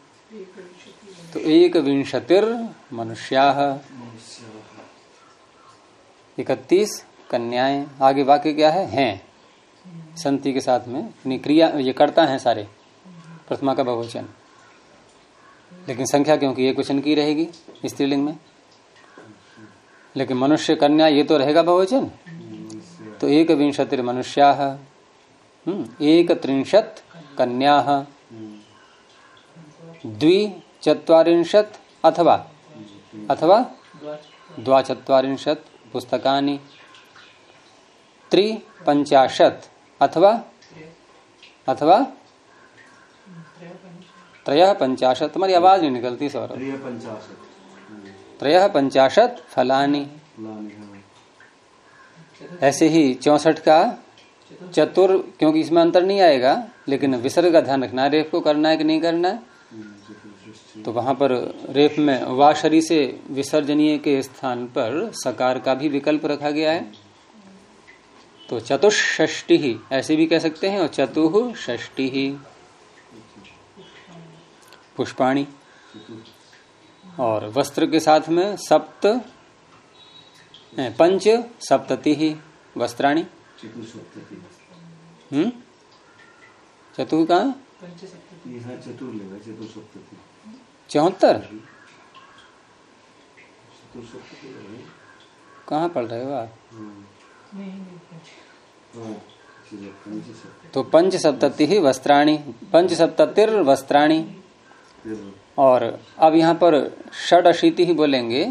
तो एक विंशतिर मनुष्या। इकतीस कन्याएँ। आगे वाक्य क्या है? हैं। संति के साथ में। क्रिया, ये करता है सारे। प्रथमा का बहुवचन। लेकिन संख्या क्योंकि एक वचन की रहेगी स्त्रीलिंग में। लेकिन मनुष्य कन्या, ये तो रहेगा बहुवचन। तो एक विंशतिर मनुष्या। एक त्रिंशत कन्या। द्विचत्वारिंशत अथवा अथवा द्वाचत्वारिंशत पुस्तकानि। त्रिपंचाशत अथवा अथवा त्रय पंचाशत तुम्हारी आवाज़ नहीं निकलती सौरभ। त्रय पंचाशत फलानी। ऐसे ही चौसठ का चतुर, क्योंकि इसमें अंतर नहीं आएगा, लेकिन विसर्ग का ध्यान रखना है रेफ को करना है कि नहीं करना है? तो वहाँ पर रेफ में वाशरी से विसर्जनीय के स्थान पर सकार का भी विकल्प रखा गया है। तो चतुष्टी ही, ऐसे भी कह सकते हैं, और चतुह षष्टि ही पुष्पाणी। और वस्त्र के साथ में सप्त पंच, सप्तति ही वस्त्राणी। हम्म? चतुर कहा चौहत्तर? कहाँ पढ़ रहे हो आप? तो पंच सप्तति ही वस्त्राणी पंच सप्तर वस्त्राणी। और अब यहाँ पर षड अशीति ही बोलेंगे।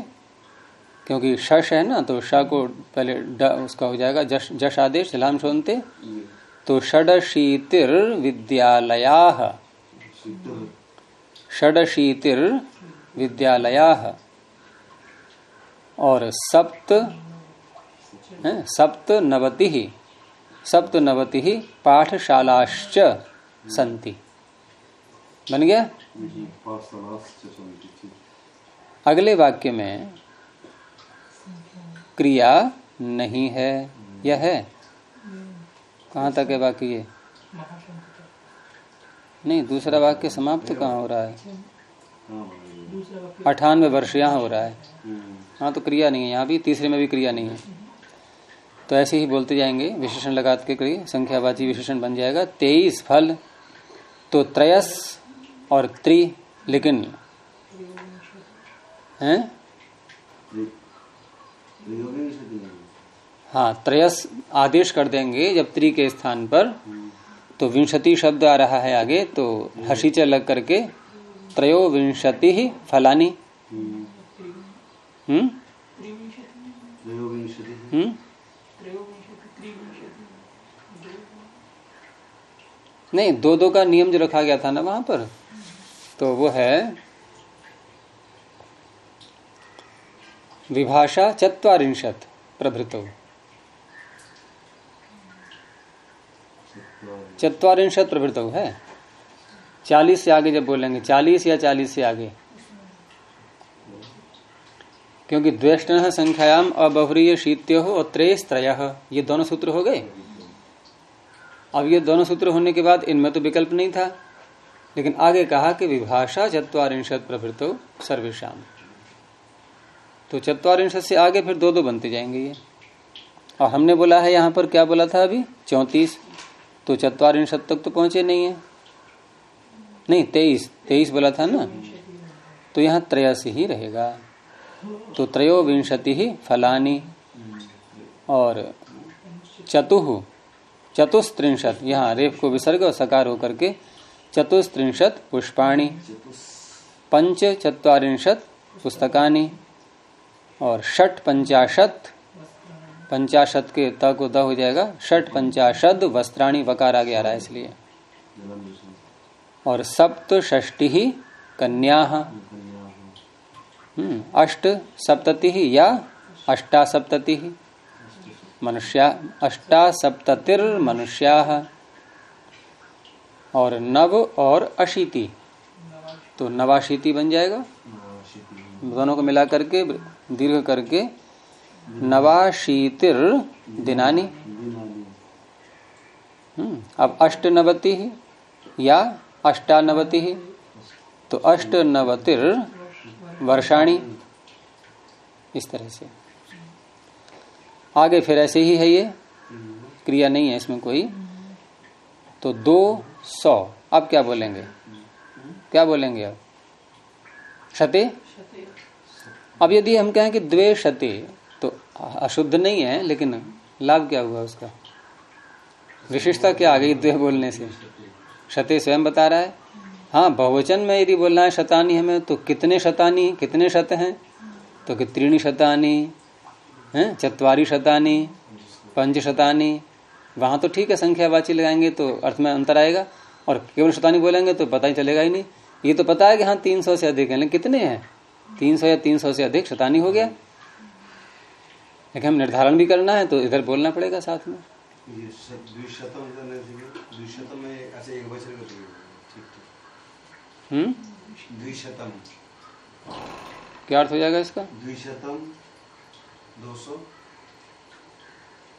क्योंकि शश है ना तो श को पहले ड उसका हो जाएगा जश जश आदेश लाम शोनते तो षडशीतिर विद्यालया। षडशीतिर विद्यालया। और सप्त सप्त नवति सप्त नवति पाठशालाश्च संति बन गया? अगले वाक्य में क्रिया नहीं है। यह है। कहाँ तक है वाक्य ये? नहीं, दूसरा वाक्य समाप्त कहाँ हो रहा है? अठानवे वर्ष यहाँ हो रहा है। हाँ तो क्रिया नहीं है, यहाँ भी तीसरे में भी क्रिया नहीं है। तो ऐसे ही बोलते जाएँगे, विशेषण लगा के करिए संख्यावाची विशेषण बन जाएगा। तेईस फल तो त्रयस और त्रि, लेकिन, हैं त्रि- त्रियोगी से दिया हाँ त्रयस आदेश कर देंगे जब त्रि के स्थान पर। तो विंशति शब्द आ रहा है आगे तो हसीचे लग करके त्रयो विंशति ही फलानी। हम्म, हम्म? नहीं दो दो का नियम जो रखा गया था ना वहाँ पर तो वो है विभाषा चत्वारिंशत प्रभृतो। चत्वारिंशत प्रभृतो, है? चालीस से आगे जब बोलेंगे, चालीस या चालीस से आगे? क्योंकि द्वेष्टन संख्यायाम अबहुरीय शीत्यो और त्रेस त्रय ये दोनों सूत्र हो गए? अब ये दोनों सूत्र होने के बाद इनमें तो विकल्प नहीं था। लेकिन आगे कहा कि विभाषा चतवारिंशत प्रभृतो सर्वेशम तो चतवारिंशत से आगे फिर दो दो बनते जाएँगे ये। और हमने बोला है यहाँ पर क्या बोला था अभी? चौतीस। तो चतवारिंशत तक तो पहुँचे नहीं है। नहीं, तेईस। तेईस बोला था ना? तो यहाँ त्रयासी ही रहेगा। तो त्रयोविंशति ही फलानी। और चतुह चतुस्त्रिंशत। यहाँ रेप को विसर्ग और सकार होकर के चतुस्त्रिंशत पुष्पाणी। पंच चत्वारिंशत पुस्तकानि। और षट पंचाशत पंचाशत के त को द हो जाएगा। षट पंचाशद वस्त्राणी वकार आ रहा है इसलिए। और सप्त षष्टि ही कन्या। हम्म, अष्ट सप्तति ही या अष्टा सप्तति ही? मनुष्या अष्टा सप्ततिर मनुष्या और नव और अशीति। तो नवाशीति बन जाएगा। दोनों को मिला करके दीर्घ करके नवाशीतिर दिनानी। हम्म, अब अष्टनवति या अष्टानवति? तो अष्टनवतिर वर्षाणी। इस तरह से। आगे फिर ऐसे ही है ये। क्रिया नहीं है इसमें कोई। तो दो सौ। अब क्या बोलेंगे? क्या बोलेंगे अब? शते? अब यदि हम कहें कि द्वे शते तो अशुद्ध नहीं है, लेकिन लाभ क्या हुआ उसका? विशेषता क्या आ गई द्वे बोलने से? शते स्वयं बता रहा है। हाँ बहुवचन में यदि बोलना है शतानी हमें तो कितने शतानी, कितने शत हैं? तो कि त्रीणी शतानी, हैं? चतवारी शतानी, पंच शतानी। वहाँ तो ठीक है संख्या संख्यावाची लगाएँगे तो अर्थ में अंतर आएगा। और केवल शतानी बोलेंगे तो पता ही चलेगा ही नहीं। ये तो पता है कि हाँ तीन सौ से अधिक है, लेकिन कितने हैं? तीन सौ या तीन सौ से अधिक शतानी हो गया। लेकिन हम निर्धारण भी करना है तो इधर बोलना पड़ेगा साथ में। हम्म? क्या अर्थ हो जाएगा इसका? द्विशतम दो सौ।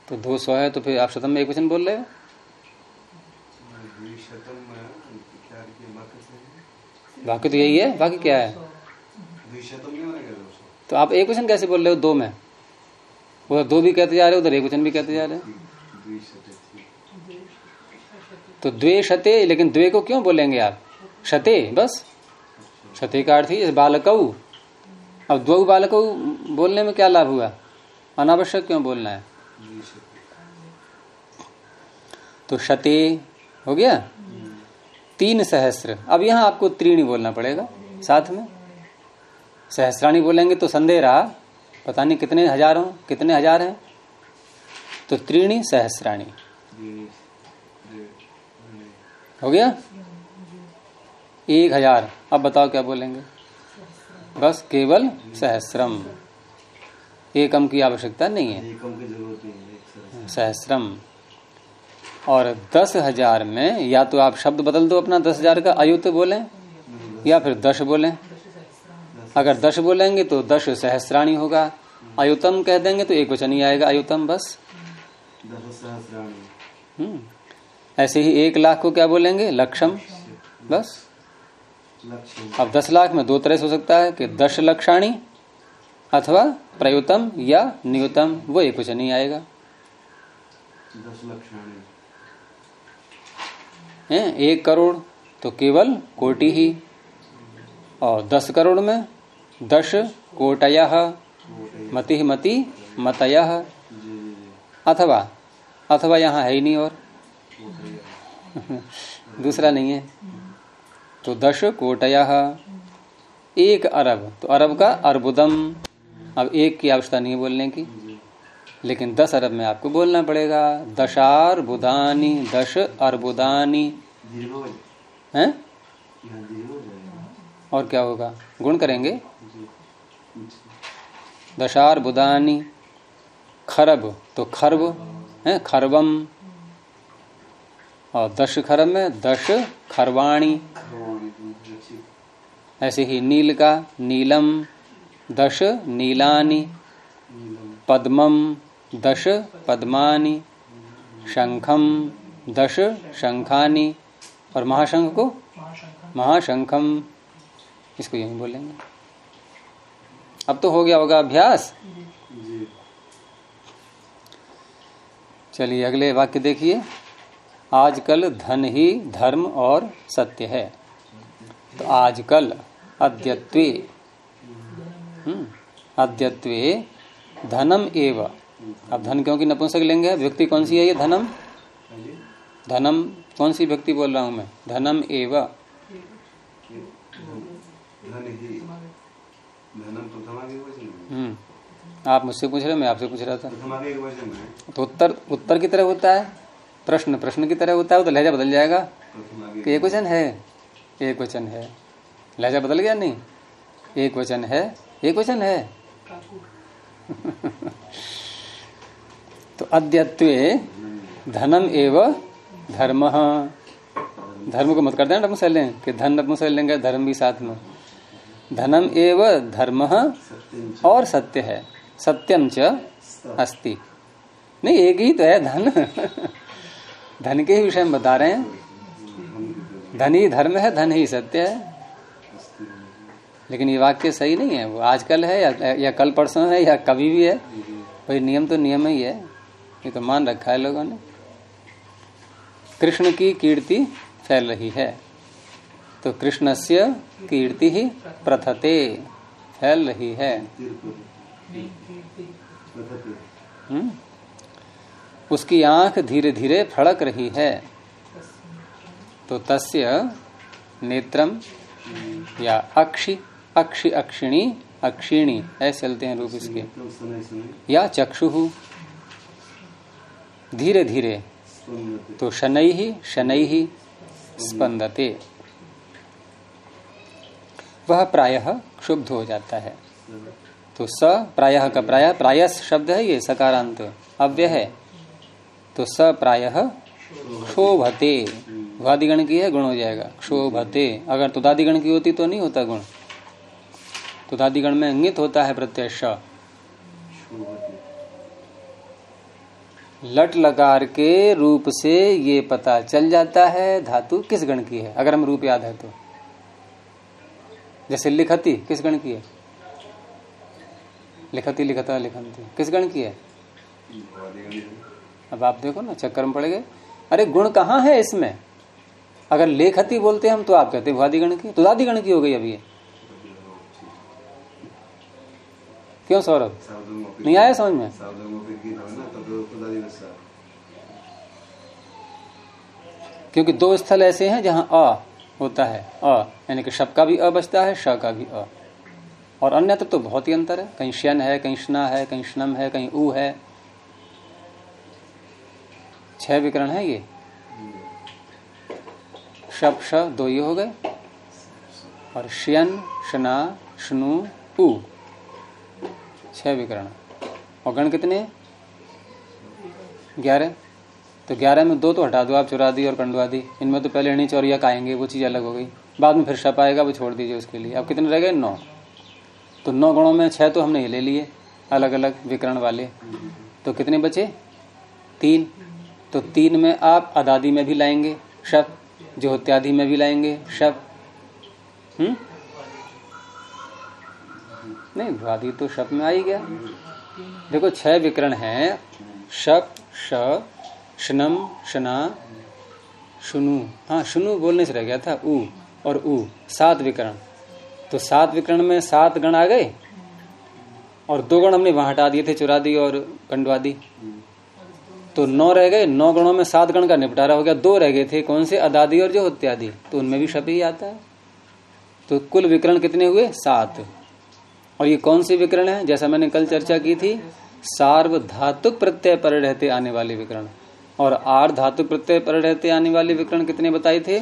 तो दो सौ है तो फिर आप शतम में एक वचन बोल रहे हो? बाकी तो यही है। बाकी क्या है द्विशतम नहीं होना क्या दो सौ तो आप एक वचन कैसे बोल रहे हो? दो में। उधर दो भी कहते जा रहे हो उधर एक वचन भी कहते जा रहे हो। तो द्वे शते लेकिन द्वे को क्यों बोलेंगे आप? शते बस। शते का अर्थ ही बालकऊ। अब द्वौ बालकऊ बोलने में क्या लाभ हुआ? अनावश्यक क्यों बोलना है? तो शते हो गया? तीन सहस्र अब यहाँ आपको त्रीणी बोलना पड़ेगा साथ में। सहस्राणी बोलेंगे तो संदेह रहा पता नहीं कितने हज़ार हो कितने हज़ार हैं? तो त्रीणी सहस्राणी। हो गया? एक हज़ार। अब बताओ क्या बोलेंगे? बस केवल सहस्रम। एकम की आवश्यकता नहीं है। सहस्रम। और दस हज़ार में या तो आप शब्द बदल दो अपना दस हज़ार का अयुत बोलें या फिर दश बोलें। अगर दश बोलेंगे तो दश सहस्राणी होगा। अयुतम कह देंगे तो एक वचन ही आएगा अयुतम बस। दस सहस्राणी। हम्म। ऐसे ही एक लाख को क्या बोलेंगे? लक्षम बस। अब दस लाख में दो तरह से हो सकता है कि दश लक्षाणी अथवा प्रयुतम या न्यूतम वो एक वचन ही आएगा। दस लक्षाणी। एक करोड़ तो केवल कोटि ही। और दस करोड़ में दश कोटय कोटे मति मति मतय। अथवा अथवा यहाँ है ही नहीं और। दूसरा नहीं है। तो दश कोटय एक अरब। तो अरब का अर्बुदम। अब एक की आवश्यकता नहीं है बोलने की। लेकिन दस अरब में आपको बोलना पड़ेगा। दशार बुदानी दश अर्बुदानी। हो और क्या होगा? गुण करेंगे? दशार बुदानी खरब तो खरब है खरबम। और दश खरब में दश खरवाणी। ऐसे ही नील का नीलम दश नीलानी पद्मम दश पद्मानी शंखम दश शंखानी और महाशंख को महाशंखम इसको यही बोलेंगे। अब तो हो गया होगा अभ्यास। चलिए अगले वाक्य देखिए। आजकल धन ही धर्म और सत्य है। तो आजकल अद्यत्वे। हम्म, अद्यत्वे धनम एव। अब धन क्योंकि नपुंसक लेंगे व्यक्ति कौन सी है ये धनम? धनम कौन सी व्यक्ति बोल रहा हूँ मैं? धनम एव धन ही धनम प्रथमा के वचन में हम्म, आप मुझसे पूछ रहे हो मैं आपसे पूछ रहा था। में तो उत्तर उत्तर की तरह होता है? प्रश्न प्रश्न की तरह होता है तो लहजा बदल जाएगा। कि एक वचन है? एक वचन है। लहजा बदल गया नहीं? एक वचन है। एक वचन है। तो अद्यत्वे धनम एव धर्म। धर्म को मत कर देना नपुंसक लें। कि धन नपुंसक लेंगे धर्म भी साथ में। धनम एव धर्म और सत्य है। सत्यम च अस्ति। नहीं एक ही तो है धन। धन के ही विषय में बता रहे हैं। धन ही धर्म है धन ही सत्य है। लेकिन ये वाक्य सही नहीं है। वो आजकल है या, या कल परसों है या कभी भी है। भाई नियम तो नियम ही है। ये तो मान रखा है लोगों ने। कृष्ण की कीर्ति फैल रही है। तो कृष्णस्य कीर्ति ही प्रथते फैल रही है। हम्म? उसकी आँख धीरे धीरे फड़क रही है। तो तस्य नेत्रम या अक्षि अक्षि अक्षिणी अक्षिणी ऐसे चलते हैं रूप इसके। या चक्षु। धीरे धीरे तो शनै ही शनै ही स्पंदते। वह प्रायः क्षुब्ध हो जाता है। तो स, प्रायः का प्रायः प्रायस शब्द है ये, सकारांत अव्य है। तो स प्रायः क्षोभते। वादिगण की है, गुण हो जाएगा। क्षोभते। अगर तुदादिगण की होती तो नहीं होता गुण। तुदादिगण में अंगित होता है प्रत्यय श। लट लकार के रूप से ये पता चल जाता है, धातु किस गण की है? अगर हम रूप याद है तो। जैसे लिखती, किस गण की है? लिखती, लिखता, लिखंती। किस गण की है? अब आप देखो ना, चक्कर में पड़ गए। अरे, गुण कहाँ है इसमें? अगर लेखती बोलते हम तो आप कहते भुआदिगण की। तो तुदादिगण की हो गई अभी ये। क्यों सौरभ? नहीं आया समझ में? क्योंकि दो स्थल ऐसे हैं जहाँ अ होता है। अ, यानी कि शब का भी अ बचता है, श का भी अ। और अन्यत्र तो बहुत ही अंतर है। कहीं श्यन है, कहीं स्ना है, कहीं स्नम है, कहीं ऊ है। छह विकरण है ये। शप श दो ये हो गए। और श्यन शना शनु उ। छह विकरण। और गण कितने? ग्यारह। तो ग्यारह में दो तो हटा दो, आप चुरा दी और कंडवा दी। इनमें तो पहले अणी चौरिया आएँगे वो चीज़ अलग हो गई। बाद में फिर शप आएगा, वो छोड़ दीजिए उसके लिए। अब कितने रह गए? नौ। तो नौ गुणों में छह तो हमने ये ले लिए अलग अलग विकरण वाले। तो कितने बचे? तीन। तो तीन में आप अदादी में भी लाएँगे शब जो इत्यादि में भी लाएँगे शब हम्म? नहीं आदि तो शब में आ ही गया। देखो, छह विकरण हैं शब श शनम, शना, शुनु। हाँ शुनु बोलने से रह गया था, उ और उ, सात विकरण। तो सात विकरण में सात गण आ गए? और दो गण हमने वहाँ हटा दिए थे चुरादी और कंडवादी तो नौ रह गए, नौ गणों में सात गण का निपटारा हो गया। दो रह गए थे, कौन से? अदादी और जो इत्यादि तो उनमें भी शप ही आता है। तो कुल विकरण कितने हुए? सात। और ये कौन से विकरण है? जैसा मैंने कल चर्चा की थी, सार्वधातुक प्रत्यय पर रहते आने वाले विकरण। और आर धातु प्रत्यय पर रहते आने वाले विकरण कितने बताए थे?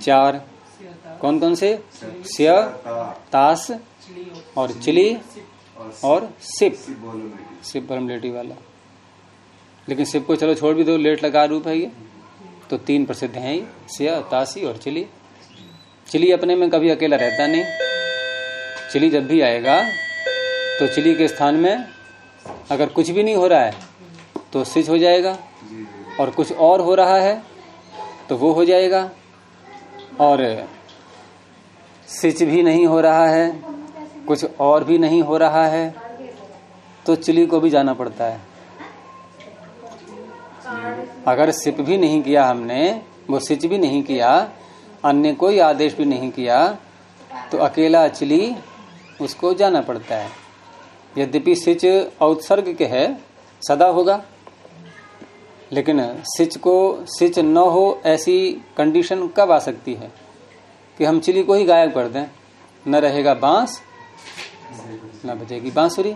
चार। कौन कौन से? स्य, तास और चिली और सिप। सिप परमलेटी वाला। लेकिन सिप को चलो छोड़ भी दो, लेट लगा रूप है ये। तो तीन प्रसिद्ध हैं ही तासी और चिली। चिली अपने में कभी अकेला रहता नहीं। चिली जब भी आएगा तो चिली के स्थान में अगर कुछ भी नहीं हो रहा है तो सिच हो जाएगा। और कुछ और हो रहा है तो वो हो जाएगा। और सिच भी नहीं हो रहा है, कुछ और भी नहीं हो रहा है तो चिली को भी जाना पड़ता है। अगर सिप भी नहीं किया हमने, वो सिच भी नहीं किया, अन्य कोई आदेश भी नहीं किया तो अकेला चिली उसको जाना पड़ता है। यद्यपि सिच औत्सर्ग के है, सदा होगा। लेकिन सिच को, सिच न हो ऐसी कंडीशन कब आ सकती है? कि हम चिली को ही गायब कर दें। न रहेगा बाँस, न बचेगी बांसुरी।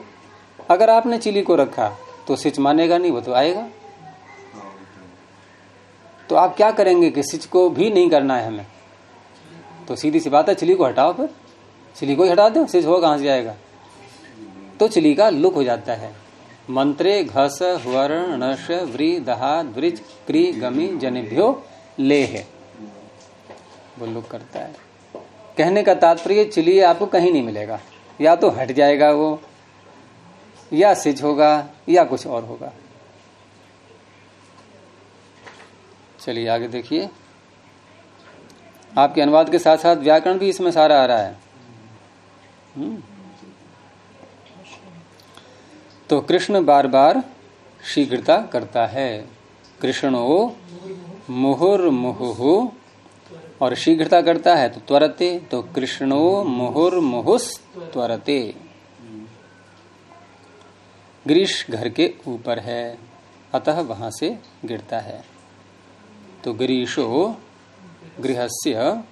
अगर आपने चिली को रखा तो सिच मानेगा नहीं, वो तो आएगा। तो आप क्या करेंगे कि सिच को भी नहीं करना है हमें? तो सीधी सी बात है, चिली को हटाओ फिर। चिली को ही हटा दो, सिच हो कहाँ से जाएगा तो चिली का लुक हो जाता है। मंत्रे घस वर्ण व्री दहा द्विज क्री गमी जनिभ्यो ले है वो लुक करता है। कहने का तात्पर्य चिली आपको कहीं नहीं मिलेगा। या तो हट जाएगा वो, या सिच होगा, या कुछ और होगा। चलिए आगे देखिए। आपके अनुवाद के साथ साथ व्याकरण भी इसमें सारा आ रहा है हम्म तो कृष्ण बार बार शीघ्रता करता है। कृष्णो मुहुर मुहु और शीघ्रता करता है तो त्वरते तो कृष्णो मुहुर मुहुस त्वरते ग्रीष घर के ऊपर है अतः वहाँ से गिरता है। तो ग्रीषो गृहस्य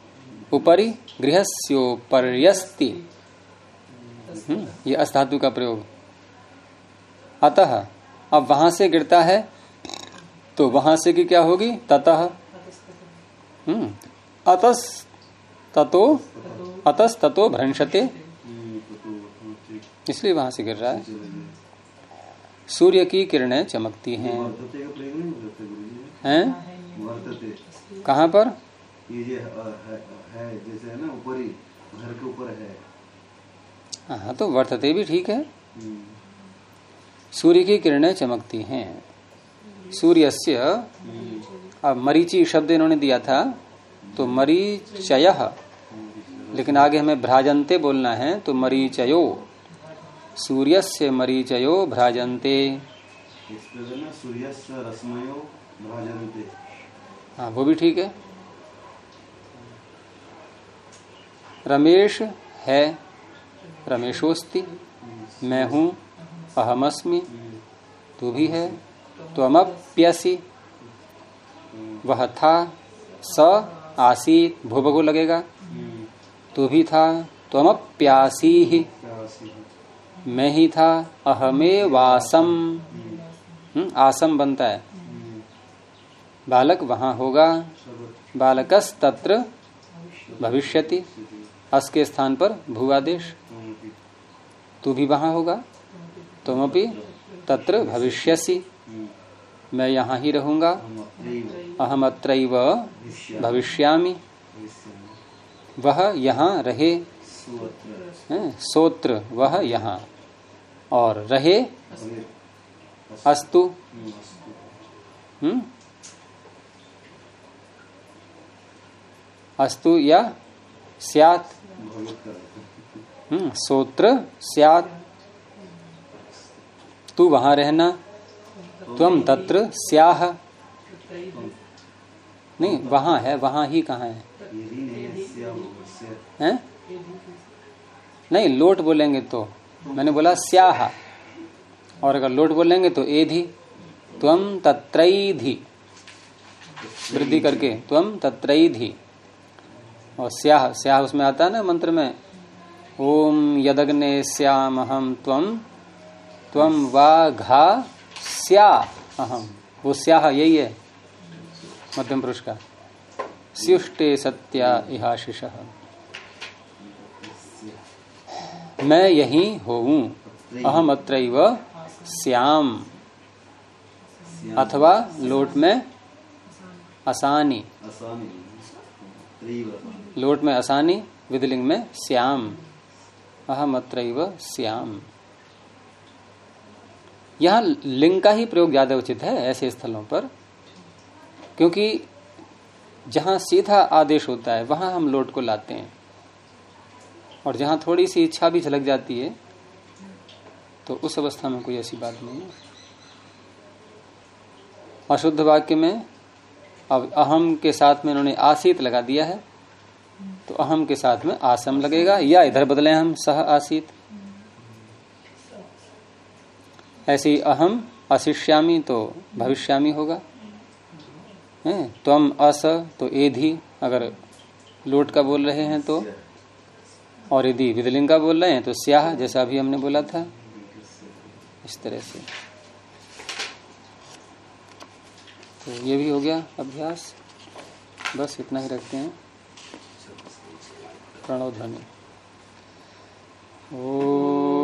उपरी गृहस्योपर्यस्ति। हम्म, ये अस्थातु का प्रयोग अतः। अब वहाँ से गिरता है तो वहाँ से की क्या होगी? ततः। हम्म। अतस ततो अतस ततो भ्रंशते। इसलिए वहाँ से गिर रहा है। सूर्य की किरणें चमकती हैं। हैं? कहाँ पर? ये जो है, जैसे है ना ऊपर ही घर के ऊपर है। हाँ तो वर्तते भी ठीक है। सूर्य की किरणें चमकती हैं। सूर्यस्य, अब मरीची शब्द इन्होंने दिया था तो मरीचय, लेकिन आगे हमें भ्राजंते बोलना है तो मरीचयो। सूर्यस्य मरीचयो भ्राजंते हाँ वो भी ठीक है। रमेश है, रमेशोस्ति, मैं हूँ। अहमस्मि तू भी है तो अमप्यसी वह था स आसीत भूभगो लगेगा। तू भी था तो अमप्यासी ही। मैं ही था अहमे वासम। हम्म, आसम बनता है। बालक वहाँ होगा। बालकस तत्र भविष्यति। अस के स्थान पर त्वमपि तू भी वहाँ होगा। तुमपि तत्र भविष्यसि। मैं यहाँ ही रहूँगा। अहम अत्रैव भविष्यामि। वह यहाँ रहे। सोत्र वह यहाँ। और रहे। अस्तु। हम्म, अस्तु या स्यात्। हम्म सोत्र स्यात्। तू वहाँ रहना। तुम तत्र स्याह। नहीं, वहाँ है, वहाँ ही कहा है? हैं? नहीं, लोट बोलेंगे तो। मैंने बोला स्याह। और अगर लोट बोलेंगे तो एधि। त्वम तत्रैधि। वृद्धि करके त्वम तत्रैधि। और स्याह स्याह उसमें आता है ना मंत्र में? ओम यदग्ने श्याम अहम त्वम त्वम वा घा स्या। अहम वो स्याह यही है। मध्यम पुरुष का। स्युष्टे सत्या इहाशिष मैं यही होऊं। अहम अत्रैव श्याम अथवा लोट में त्रीव लोट में असानी विदलिंग में श्याम अहम अत्रैव श्याम यहाँ लिंग का ही प्रयोग ज़्यादा उचित है ऐसे स्थलों पर, क्योंकि जहाँ सीधा आदेश होता है, वहाँ हम लोट को लाते हैं। और जहाँ थोड़ी सी इच्छा भी झलक जाती है तो उस अवस्था में कोई ऐसी बात नहीं है। अशुद्ध वाक्य में, अब अहम के साथ में उन्होंने आसीत लगा दिया है तो अहम के साथ में आसम लगेगा, या इधर बदले हम, सह आसीत। ऐसे अहम अशिष्यामी तो भविष्यामी होगा। है? त्वम अस तो एधि, अगर लोट का बोल रहे हैं तो। और यदि विदलिंग का बोल रहे हैं तो स्याह, जैसा अभी हमने बोला था। इस तरह से। तो ये भी हो गया अभ्यास। बस इतना ही रखते हैं। प्रणव ध्वनि ओ।